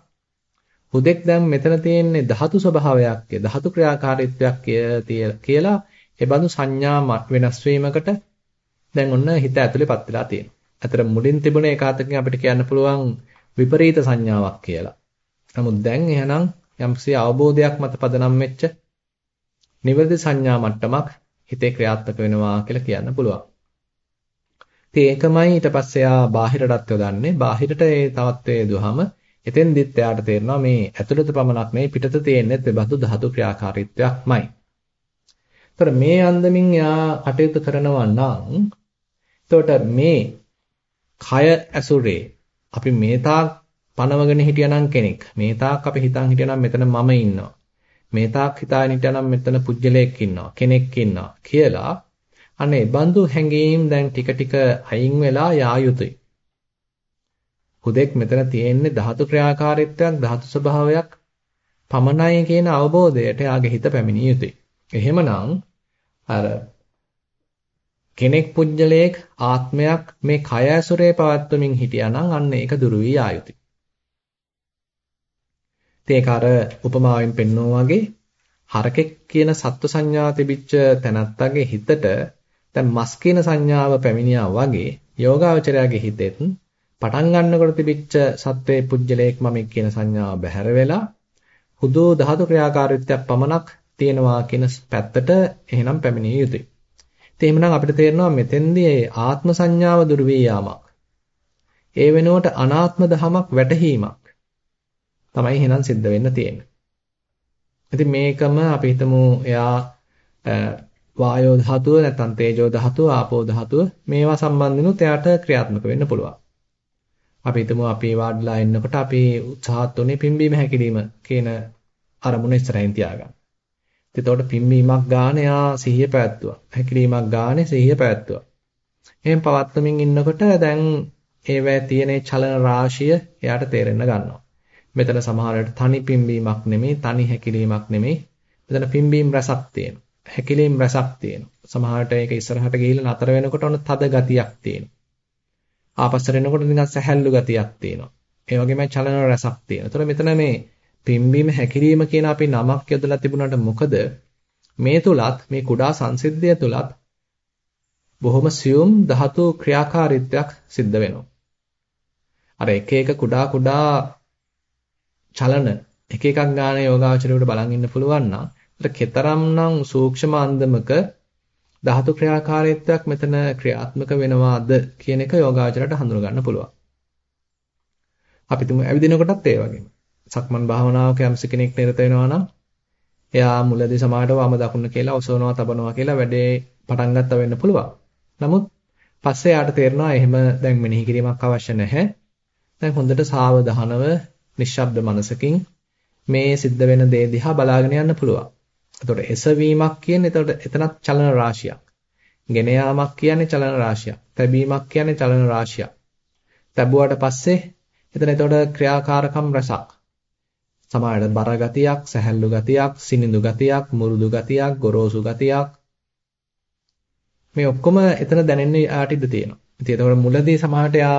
හුදෙක් දැන් මෙතන තියෙන්නේ ධාතු ස්වභාවයක් ධාතු ක්‍රියාකාරීත්වයක් කියලා ඒ බඳු සංඥා වෙනස් වීමකට දැන් ඔන්න හිත ඇතුලේ පත් වෙලා තියෙනවා. අතර මුලින් තිබුණ ඒකාතකින් අපිට කියන්න පුළුවන් විපරීත සංඥාවක් කියලා. නමුත් දැන් එහෙනම් යම්සේ අවබෝධයක් මත පදනම් වෙච්ච නිවැරදි සංඥා මට්ටමක් හිතේ ක්‍රියාත්මක වෙනවා කියලා කියන්න පුළුවන්. ඉතින් ඒකමයි ඊට පස්සේ ආ බාහිරටත් යොදන්නේ. බාහිරට ඒ තවත් වේදුවහම එතෙන්දිත් එයාට තේරෙනවා මේ ඇතුළත පමණක් නෙවෙයි පිටත තියෙන්නේ බඳු ධාතු ක්‍රියාකාරීත්වයක්මයි. ඒතර මේ අන්දමින් යා කටයුතු කරනවා නම් එතකොට මේ කය ඇසුරේ අපි මේ තාක් පනවගෙන හිටියානම් කෙනෙක්. මේ තාක් අපි හිතන් හිටියානම් මෙතන මම ඉන්නවා. මේ තාක් හිතාගෙන හිටියානම් මෙතන පුජ්‍යලයක් ඉන්නවා. කෙනෙක් ඉන්නවා කියලා අනේ බඳු හැඟීම් දැන් ටික ටික අයින් වෙලා යා යුතුයි. හුදෙක් මෙතන තියෙන්නේ ධාතු ක්‍රියාකාරීත්වයක් ධාතු ස්වභාවයක් පමණයි කියන අවබෝධයට යාගේ හිත පැමිණිය යුතුයි. එහෙමනම් අර කෙනෙක් පුජ්‍යලයක් ආත්මයක් මේ කය ඇසුරේ පවත්වමින් හිටියානම් අන්න ඒක දුරු වී ආයුති. ඒක අර උපමාවෙන් පෙන්වනවා වගේ හරකෙක් කියන සත්ව සංඥා තිබිච්ච තැනත්තගේ හිතට දැන් මස් කියන සංඥාව පැමිණියා වගේ යෝගාවචරයාගේ හිතෙත් පටන් ගන්නකොට තිබිච්ච සත්වේ පුජ්‍යලයක් මම කියන සංඥාව බැහැර වෙලා හුදු ධාතු ක්‍රියාකාරීත්වයක් පමණක් තියෙනවා කියන පැත්තට එහෙනම් පැමිණිය යුතුයි. ඉතින් එහෙමනම් අපිට තේරෙනවා මෙතෙන්දී ආත්ම සංඥාව දුරු වී යාමක්. ඒ වෙනුවට අනාත්ම දහමක් වැටහීමක් තමයි එහෙනම් සිද්ධ වෙන්න තියෙන්නේ. ඉතින් මේකම අපි හිතමු එයා වායෝ ධාතුව නැත්නම් තේජෝ ධාතුව ආපෝ ධාතුව මේවා සම්බන්ධිනුත් එයාට ක්‍රියාත්මක වෙන්න පුළුවන්. අපි හිතමු අපි වාඩිලා ඉන්නකොට අපි උත්සාහත් උනේ පිම්බීම හැකිලිම කියන අරමුණ ඉස්සරහින් තියාගන්න. එතකොට පිම්බීමක් ගන්න එයා සිහිය පැවැත්තුවා. හැකිලීමක් ගානේ සිහිය පැවැත්තුවා. එහෙන් පවත්වමින් ඉන්නකොට දැන් ඒවැ තියෙන චලන රාශිය එයාට තේරෙන්න ගන්නවා. මෙතන සමහරවිට තනි පිම්බීමක් නෙමෙයි, තනි හැකිලීමක් නෙමෙයි. මෙතන පිම්බීම් රසක් තියෙනවා. හැකිලීම් රසක් තියෙනවා. සමහරවිට ඒක ඉස්සරහට ගිහිල්ලා නතර වෙනකොට ඔන්න තද ගතියක් තියෙනවා. ආපස්සට එනකොට නිකන් සැහැල්ලු ගතියක් තියෙනවා. ඒ වගේම චලන රසක් තියෙනවා. ඒතර මෙතන මේ පිම්බීම හැකිරීම කියන අපි නමක් යොදලා තිබුණාට මොකද මේ තුලත් මේ කුඩා සංසිද්ධිය තුලත් බොහොම සියුම් ධාතු ක්‍රියාකාරීත්වයක් සිද්ධ වෙනවා. අර එක එක කුඩා කුඩා චලන එක එකක් ගන්න යෝගාචරයට බලන් ඉන්න පුළුවන් නම් ඒතර කතරම්නම් සූක්ෂම අන්දමක ධාතු ක්‍රියාකාරීත්වයක් මෙතන ක්‍රියාත්මක වෙනවාද කියන එක යෝගාචරයට හඳුන ගන්න පුළුවන්. අපි තුමු ඇවිදිනකොටත් ඒ වගේම. සක්මන් භාවනාවක යම්ස කෙනෙක් නිරත වෙනවා නම් එයා මුලදී සමාහට වම දකුණ කියලා ඔසවනවා තබනවා කියලා වැඩේ පටන් ගත්තා වෙන්න පුළුවන්. නමුත් පස්සේ යාට තේරෙනවා එහෙම දැන් මෙනෙහි කිරීමක් අවශ්‍ය නැහැ. දැන් හොඳට සාවධානව නිශ්ශබ්ද මනසකින් මේ සිද්ධ වෙන දේ දිහා බලාගෙන යන්න පුළුවන්. එතකොට එසවීමක් කියන්නේ එතකොට එතනත් චලන රාශියක්. ගෙන යාමක් කියන්නේ චලන රාශියක්. තැබීමක් කියන්නේ චලන රාශියක්. තැබුවාට පස්සේ එතන එතකොට ක්‍රියාකාරකම් රසක්. සමහරවිට බර ගතියක්, සැහැල්ලු ගතියක්, සිනිඳු ගතියක්, මුරුදු ගතියක්, ගොරෝසු ගතියක් මේ ඔක්කොම එතන දැනෙන්නේ ආට ඉඳ තියෙනවා. ඉතින් ඒතකොට මුලදී සමහරට යා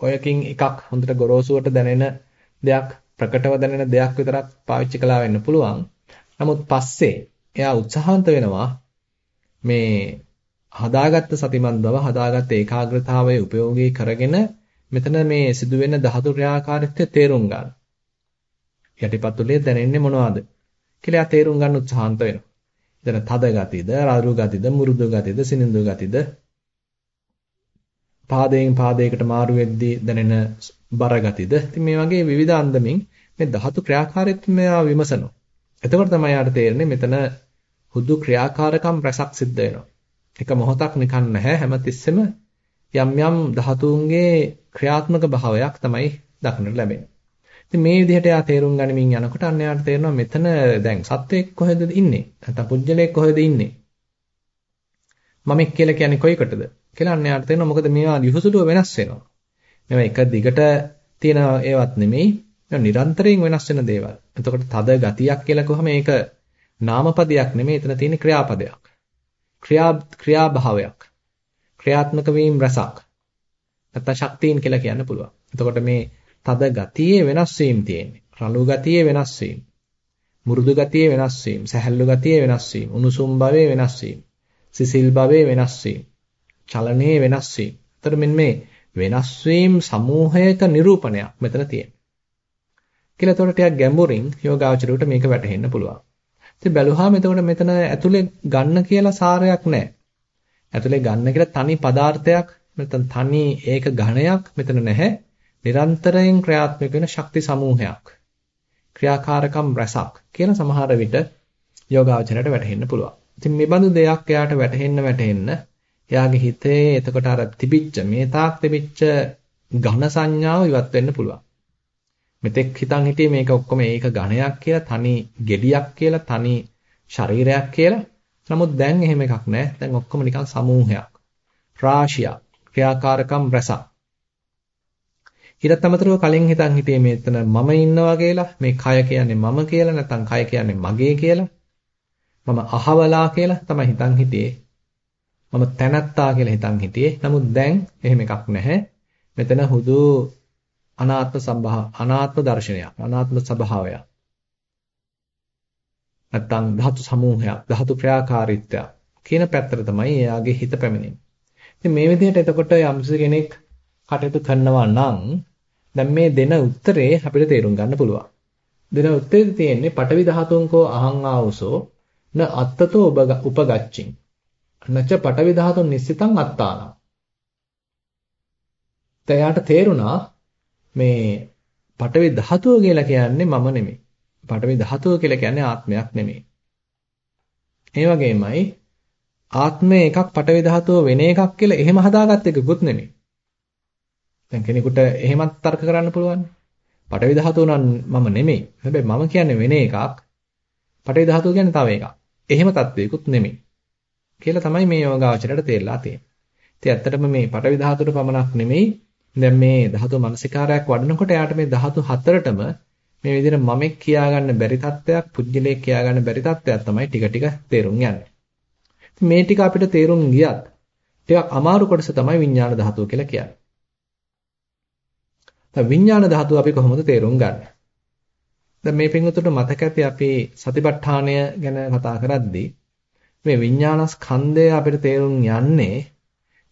ඔයකින් එකක් හොඳට ගොරෝසුවට දැනෙන දෙයක් ප්‍රකටව දැනෙන දෙයක් විතරක් පාවිච්චි කළා වෙන්න පුළුවන්. නමුත් පස්සේ එයා උත්සාහන්ත වෙනවා මේ හදාගත්ත සතිමත් බව හදාගත්ත ඒකාග්‍රතාවයේ උපයෝගී කරගෙන මෙතන මේ සිදුවෙන ධාතු ක්‍රියාකාරීත්වය තේරුම් ගන්න. යටිපතුලේ දැනෙන්නේ මොනවද කියලා එයා තේරුම් ගන්න උත්සාහන්ත වෙනවා. එතන තද ගතියද, රළු ගතියද, මුරුදු ගතියද, සිනිඳු ගතියද පාදයෙන් පාදයකට මාරු වෙද්දී දැනෙන බර ගතියද. ඉතින් මේ වගේ විවිධ අන්දමින් මේ ධාතු ක්‍රියාකාරීත්වය විමසනවා. එතකොට තමයි යාට තේරෙන්නේ මෙතන හුදු ක්‍රියාකාරකම් රසක් සිද්ධ වෙනවා. එක මොහොතක් නිකන් නැහැ හැමතිස්සෙම යම් යම් ධාතුන්ගේ ක්‍රියාත්මක භාවයක් තමයි දක්නට ලැබෙන්නේ. ඉතින් මේ විදිහට යා තේරුම් ගනිමින් යනකොට අන්න යාට තේරෙනවා මෙතන දැන් සත්වයක් කොහෙද ඉන්නේ? නැත්නම් පුජ්‍යලයක් කොහෙද ඉන්නේ? මමෙක් කියලා කියන්නේ කොයිකටද? කියලා අන්න යාට තේරෙනවා මොකද මේවා යහුසුලුව වෙනස් වෙනවා. මේවා එක දිගට තියෙන ඒවත් නෙමෙයි. නිරන්තරයෙන් වෙනස් වෙන දේවල්. එතකොට තද ගතියක් කියලා කොහොම මේක නාමපදයක් නෙමෙයි එතන තියෙන ක්‍රියාපදයක්. ක්‍රියා ක්‍රියාභාවයක්. ක්‍රියාත්මක වීම රසක්. නැත්නම් ශක්තියින් කියලා කියන්න පුළුවන්. එතකොට මේ තද ගතියේ වෙනස් වීම තියෙන්නේ. රළු ගතියේ වෙනස් වීම. මුරුදු ගතියේ වෙනස් වීම. සැහැල්ලු ගතියේ වෙනස් වීම. උණුසුම් භවයේ වෙනස් වීම. සිසිල් භවයේ වෙනස් වීම. චලනයේ වෙනස් වීම. එතකොට මෙන්න මේ වෙනස් වීම සමූහයක නිරූපණයක් මෙතන තියෙනවා. කියලා එතකොට ටිකක් ගැඹුරින් යෝගාචරයට මේක වැටහෙන්න පුළුවන්. ඉතින් බැලුවාම එතකොට මෙතන ඇතුලේ ගන්න කියලා සාරයක් නැහැ. ඇතුලේ ගන්න කියලා තනි පදාර්ථයක් නැත්නම් තනි ඒක ඝණයක් මෙතන නැහැ. නිරන්තරයෙන් ක්‍රියාත්මක වෙන ශක්ති සමූහයක් ක්‍රියාකාරකම් රසක් කියන සමහර විට යෝගාවචරයට වැටහෙන්න පුළුවන්. ඉතින් මේ බඳු දෙයක් එයාට වැටහෙන්න වැටහෙන්න එයාගේ හිතේ එතකොට අර තිබිච්ච මේ තාක් තිබිච්ච ඝන සංඥාව ඉවත් වෙන්න පුළුවන්. මෙතෙක් හිතන් හිටියේ මේක ඔක්කොම ඒක ඝණයක් කියලා තනි gediyak කියලා තනි ශරීරයක් කියලා. නමුත් දැන් එහෙම එකක් නැහැ. දැන් ඔක්කොම නිකන් සමූහයක්. රාශියක්. ක්‍රියාකාරකම් රසක්. ඊටත් අමතරව කලින් හිතන් හිටියේ මෙතන මම ඉන්නවා කියලා මේ කය කියන්නේ මම කියලා නැත්නම් කය කියන්නේ මගේ කියලා මම අහවලා කියලා තමයි හිතන් හිටියේ මම තැනත්තා කියලා හිතන් හිටියේ නමුත් දැන් එහෙම එකක් නැහැ මෙතන හුදු අනාත්ම සම්භා අනාත්ම දර්ශනයක් අනාත්ම ස්වභාවයක් නැත්නම් ධාතු සමූහයක් ධාතු ක්‍රියාකාරීත්වයක් කියන පැත්තට තමයි එයාගේ හිත පැමිණෙන්නේ ඉතින් මේ විදිහට එතකොට යම්සි කෙනෙක් කටයුතු කරනවා නම් දැන් මේ දෙන උත්තරේ අපිට තේරුම් ගන්න පුළුවන්. දෙන උත්තරේ තියෙන්නේ පටවි ධාතුන්කෝ අහං ආවසෝ න අත්තතෝ උපගච්ඡින්. නච පටවි ධාතුන් නිස්සිතං අත්තාන. එයාට තේරුණා මේ පටවි ධාතුව කියලා කියන්නේ මම නෙමෙයි. පටවි ධාතුව කියලා කියන්නේ ආත්මයක් නෙමෙයි. ඒ වගේමයි ආත්මය එකක් පටවි ධාතුව වෙන එකක් කියලා එහෙම හදාගත්ත එකකුත් නෙමෙයි. දැන් කෙනෙකුට එහෙමත් තර්ක කරන්න පුළුවන්. පටවි ධාතුව නම් මම නෙමෙයි. හැබැයි මම කියන්නේ වෙන එකක්. පටවි ධාතුව කියන්නේ තව එකක්. එහෙම තත්වයකුත් නෙමෙයි. කියලා තමයි මේ යෝගාචරයට තේරලා තියෙන්නේ. ඉතින් ඇත්තටම මේ පටවි ධාතුවට පමණක් නෙමෙයි. දැන් මේ ධාතු මනසිකාරයක් වඩනකොට එයාට මේ ධාතු හතරටම මේ විදිහට මමෙක් කියාගන්න බැරි තත්වයක්, පුජ්‍යලයක් කියාගන්න බැරි තත්වයක් තමයි ටික ටික තේරුම් යන්නේ. මේ ටික අපිට තේරුම් ගියත් ටිකක් අමාරු කොටස තමයි විඥාන ධාතුව කියලා කියන්නේ. දැන් විඥාන ධාතුව අපි කොහොමද තේරුම් ගන්න? දැන් මේ පින්වතුන්ට මතක ඇති අපි සතිපට්ඨානය ගැන කතා කරද්දී මේ විඥානස්කන්ධය අපිට තේරුම් යන්නේ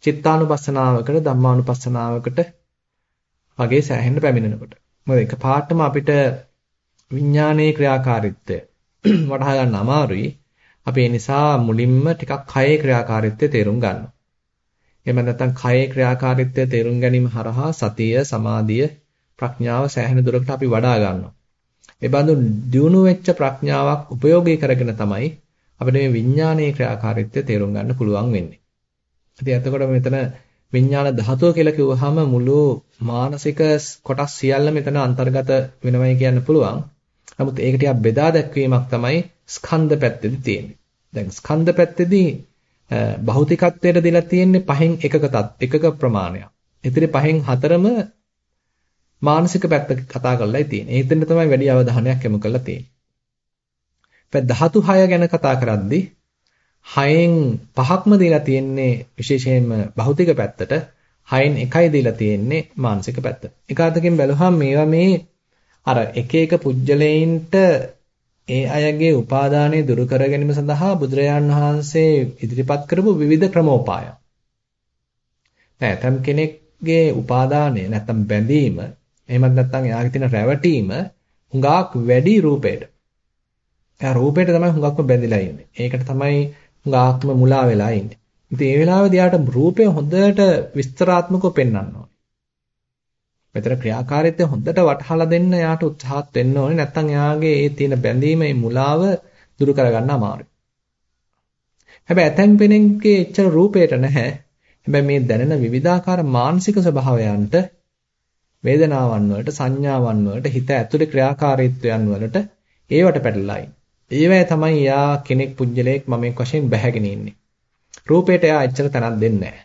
චිත්තානුපස්සනාවකට ධම්මානුපස්සනාවකට වගේ සෑහෙන්න පැමිණෙනකොට. මොකද එක පාටම අපිට විඥානයේ ක්‍රියාකාරීත්වය වටහා ගන්න අමාරුයි. අපි ඒ නිසා මුලින්ම ටිකක් කයේ ක්‍රියාකාරීත්වය තේරුම් ගන්නවා. එහෙම නැත්නම් කයේ ක්‍රියාකාරීත්වය තේරුම් ගැනීම හරහා සතිය, සමාධිය, ප්‍රඥාව සෑහෙන දුරකට අපි වඩා ගන්නවා. ඒ බඳු දියුණු වෙච්ච ප්‍රඥාවක් උපයෝගී කරගෙන තමයි අපිට මේ විඥානයේ ක්‍රියාකාරීත්වය තේරුම් ගන්න පුළුවන් වෙන්නේ. ඉතින් එතකොට මෙතන විඥාන ධාතුව කියලා කිව්වහම මුළු මානසික කොටස් සියල්ල මෙතන අන්තර්ගත වෙනවයි කියන්න පුළුවන්. නමුත් ඒක ටිකක් බෙදා දැක්වීමක් තමයි ස්කන්ධ පැත්තේදී තියෙන්නේ. දැන් ස්කන්ධ පැත්තේදී භෞතිකත්වයට දීලා තියෙන්නේ පහෙන් එකක එකක ප්‍රමාණයක්. ඉතින් පහෙන් හතරම මානසික පැත්ත කතා කරලායි තියෙන්නේ. ඒතෙන් තමයි වැඩි අවධානයක් යොමු කරලා තියෙන්නේ. පැය ධාතු 6 ගැන කතා කරද්දී හයෙන් පහක්ම දීලා තියෙන්නේ විශේෂයෙන්ම භෞතික පැත්තට හයෙන් එකයි දීලා තියෙන්නේ මානසික පැත්ත. එක අතකින් බැලුවහම මේවා මේ අර එක එක පුජ්‍යලයින්ට ඒ අයගේ උපාදානය දුරු කර ගැනීම සඳහා බුදුරජාන් වහන්සේ ඉදිරිපත් කරපු විවිධ ක්‍රමෝපාය. නැත්නම් කෙනෙක්ගේ උපාදානය නැත්නම් බැඳීම එහෙමත් නැත්නම් එයාගේ තියෙන රැවටීම හුඟක් වැඩි රූපයට. එයා රූපයට තමයි හුඟක්ම බැඳිලා ඉන්නේ. ඒකට තමයි හුඟක්ම මුලා වෙලා ඉන්නේ. ඉතින් ඒ වෙලාවේදී යාට රූපය හොඳට විස්තරාත්මකව පෙන්වන්න ඕනේ. මෙතන ක්‍රියාකාරීත්වය හොඳට වටහලා දෙන්න එයාට උත්සාහත් වෙන්න ඕනේ. නැත්නම් එයාගේ ඒ තියෙන බැඳීම, මේ මුලාව දුරු කරගන්න අමාරුයි. හැබැයි ඇතැම් කෙනෙක්ගේ එච්චර රූපයට නැහැ. හැබැයි මේ දැනෙන විවිධාකාර මානසික ස්වභාවයන්ට වේදනාවන් වලට සංඥාවන් වලට හිත ඇතුලේ ක්‍රියාකාරීත්වයන් වලට ඒවට පැටලලා ඒවැය තමයි යා කෙනෙක් පුජ්‍යලයක් මම එක් වශයෙන් බැහැගෙන ඉන්නේ. රූපයට එයා එච්චර තැනක් දෙන්නේ නැහැ.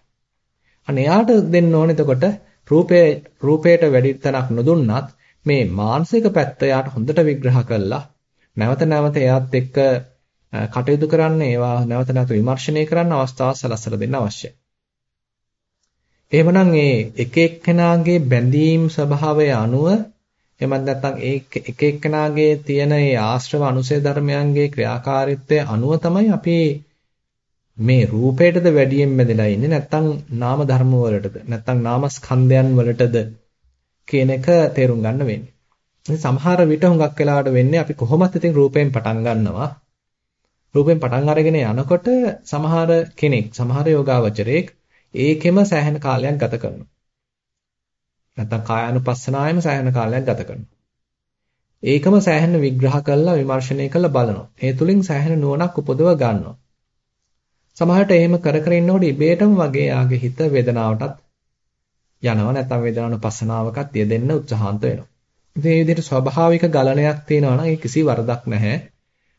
අනේ එයාට දෙන්න ඕනේ එතකොට රූපේ රූපයට වැඩි තැනක් නොදුන්නත් මේ මානසික පැත්ත එයාට හොඳට විග්‍රහ කළා නැවත නැවත එයාත් එක්ක කටයුතු කරන්න ඒවා නැවත නැවත විමර්ශනය කරන්න අවස්ථාවක් සලස්සලා දෙන්න අවශ්‍යයි. එහෙමනම් ඒ එක එක්කෙනාගේ බැඳීම් ස්වභාවය අනුව එමත් නැත්නම් ඒ එක එක්කෙනාගේ තියෙන ඒ ආශ්‍රව අනුසය ධර්මයන්ගේ ක්‍රියාකාරීත්වය අනුව තමයි අපි මේ රූපයටද වැඩියෙන් බැඳලා ඉන්නේ නැත්නම් නාම ධර්ම වලටද නැත්නම් නාම ස්කන්ධයන් වලටද කියන එක තේරුම් ගන්න වෙන්නේ. ඉතින් සමහර විට හුඟක් වෙලාවට වෙන්නේ අපි කොහොමත් ඉතින් රූපයෙන් පටන් ගන්නවා. රූපයෙන් පටන් අරගෙන යනකොට සමහර කෙනෙක් සමහර යෝගාවචරයෙක් ඒකෙම සෑහෙන කාලයක් ගත කරනවා. නැත්තම් කායानुපස්සනාවෙම සෑහෙන කාලයක් ගත කරනවා. ඒකම සෑහෙන විග්‍රහ කරලා විමර්ශනය කරලා බලනවා. ඒ තුලින් සෑහෙන නුවණක් උපදව ගන්නවා. සමහරට එහෙම කර කර ඉන්නකොට ඉබේටම වගේ යාගේ හිත වේදනාවටත් යනවා නැත්නම් වේදනානුපස්සනාවකත් යෙදෙන්න උත්සාහන්ත වෙනවා. ඉතින් මේ විදිහට ස්වභාවික ගලණයක් තියෙනවා නම් ඒ කිසි වරදක් නැහැ.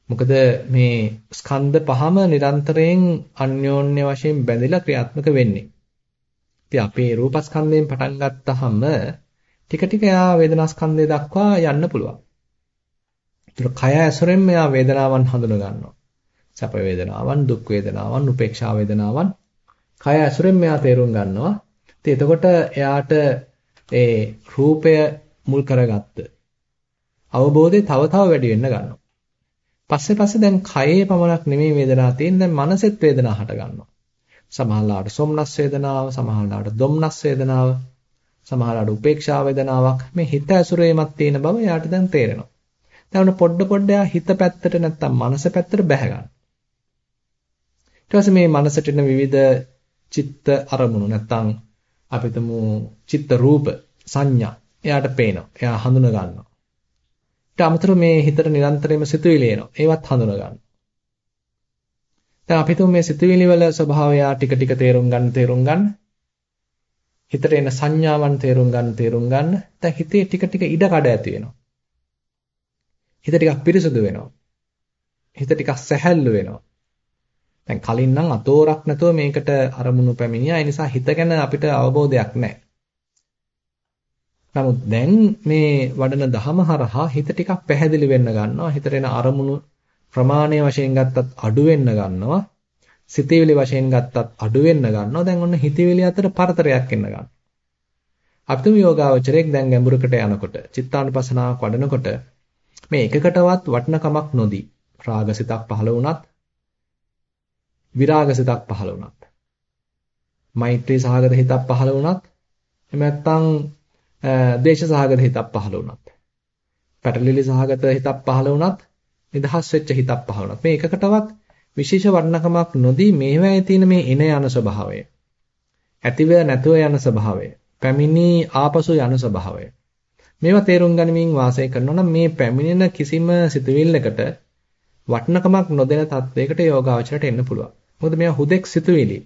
මොකද මේ ස්කන්ධ පහම නිරන්තරයෙන් අන්‍යෝන්‍ය වශයෙන් බැඳිලා ක්‍රියාත්මක වෙන්නේ. ඉතින් අපේ රූපස්කන්ධයෙන් පටන් ගත්තාම ටික ටික යා වේදනාස්කන්ධය දක්වා යන්න පුළුවන්. ඒතර කය ඇසුරෙන් මෙයා වේදනාවන් හඳුන ගන්නවා. සැප වේදනාවන්, දුක් වේදනාවන්, උපේක්ෂා වේදනාවන් කය ඇසුරෙන් මෙයා තේරුම් ගන්නවා. ඉතින් එතකොට එයාට ඒ රූපය මුල් කරගත්ත අවබෝධය තව තව වැඩි වෙන්න ගන්නවා. පස්සේ පස්සේ දැන් කයේ පමණක් නෙමෙයි වේදනාව තියෙන්නේ දැන් මනසෙත් වේදනාව හට ගන්නවා. සමහරලාට සොම්නස් වේදනාව, සමහරලාට දොම්නස් වේදනාව, සමහරලාට උපේක්ෂා වේදනාවක් මේ හිත ඇසුරේමත් තියෙන බව යාට දැන් තේරෙනවා. දැන් පොඩ පොඩ යා හිත පැත්තට නැත්තම් මනස පැත්තට බැහැ ගන්නවා. ඊට පස්සේ මේ මනසට එන විවිධ චිත්ත අරමුණු නැත්තම් අපිටම චිත්ත රූප සංඥා එයාට පේනවා. එයා හඳුන ගන්නවා. ඊට අමතරව මේ හිතට නිරන්තරයෙන්ම සිතුවිලි එනවා. ඒවත් හඳුන ගන්න. දැන් අපි තුමු මේ සිතුවිලි වල ස්වභාවය ටික ටික තේරුම් ගන්න තේරුම් ගන්න. හිතට එන සංඥාවන් තේරුම් ගන්න තේරුම් ගන්න. දැන් හිතේ ටික ටික ඉඩ කඩ ඇති වෙනවා. හිත ටිකක් පිරිසුදු වෙනවා. හිත ටිකක් සැහැල්ලු වෙනවා. දැන් කලින් නම් අතෝරක් නැතුව මේකට අරමුණු පැමිණියා. ඒ නිසා හිත ගැන අපිට අවබෝධයක් නැහැ. නමුත් දැන් මේ වඩන දහම හරහා හිත ටිකක් පැහැදිලි වෙන්න ගන්නවා. හිතට එන අරමුණු ප්‍රමාණය වශයෙන් ගත්තත් අඩු වෙන්න ගන්නවා. සිතවිලි වශයෙන් ගත්තත් අඩු වෙන්න ගන්නවා. දැන් ඔන්න හිතවිලි අතර පරතරයක් එන්න ගන්නවා. අපිටම යෝගාවචරයක් දැන් ගැඹුරකට යනකොට, චිත්තානුපසනාවක් වඩනකොට මේ එකකටවත් වටිනකමක් නොදී රාගසිතක් පහළ වුණත් විරාගසිතක් පහළ වුණත් මෛත්‍රී සහගත හිතක් පහළ වුණත් එහෙම නැත්නම් ද්වේෂ සහගත හිතක් පහළ වුණත් පැටලිලි සහගත හිතක් පහළ වුණත් නිදහස් වෙච්ච හිතක් පහළ වුණත් මේ එකකටවත් විශේෂ වර්ණකමක් නොදී මේවායේ තියෙන මේ එන යන ස්වභාවය ඇතිව නැතුව යන ස්වභාවය පැමිණි ආපසු යන ස්වභාවය මේවා තේරුම් ගනිමින් වාසය කරනවා නම් මේ පැමිණෙන කිසිම සිතුවිල්ලකට වටනකමක් නොදෙන තත්වයකට යෝගාවචරයට එන්න පුළුවන්. මොකද මේවා හුදෙක් සිතුවිලි.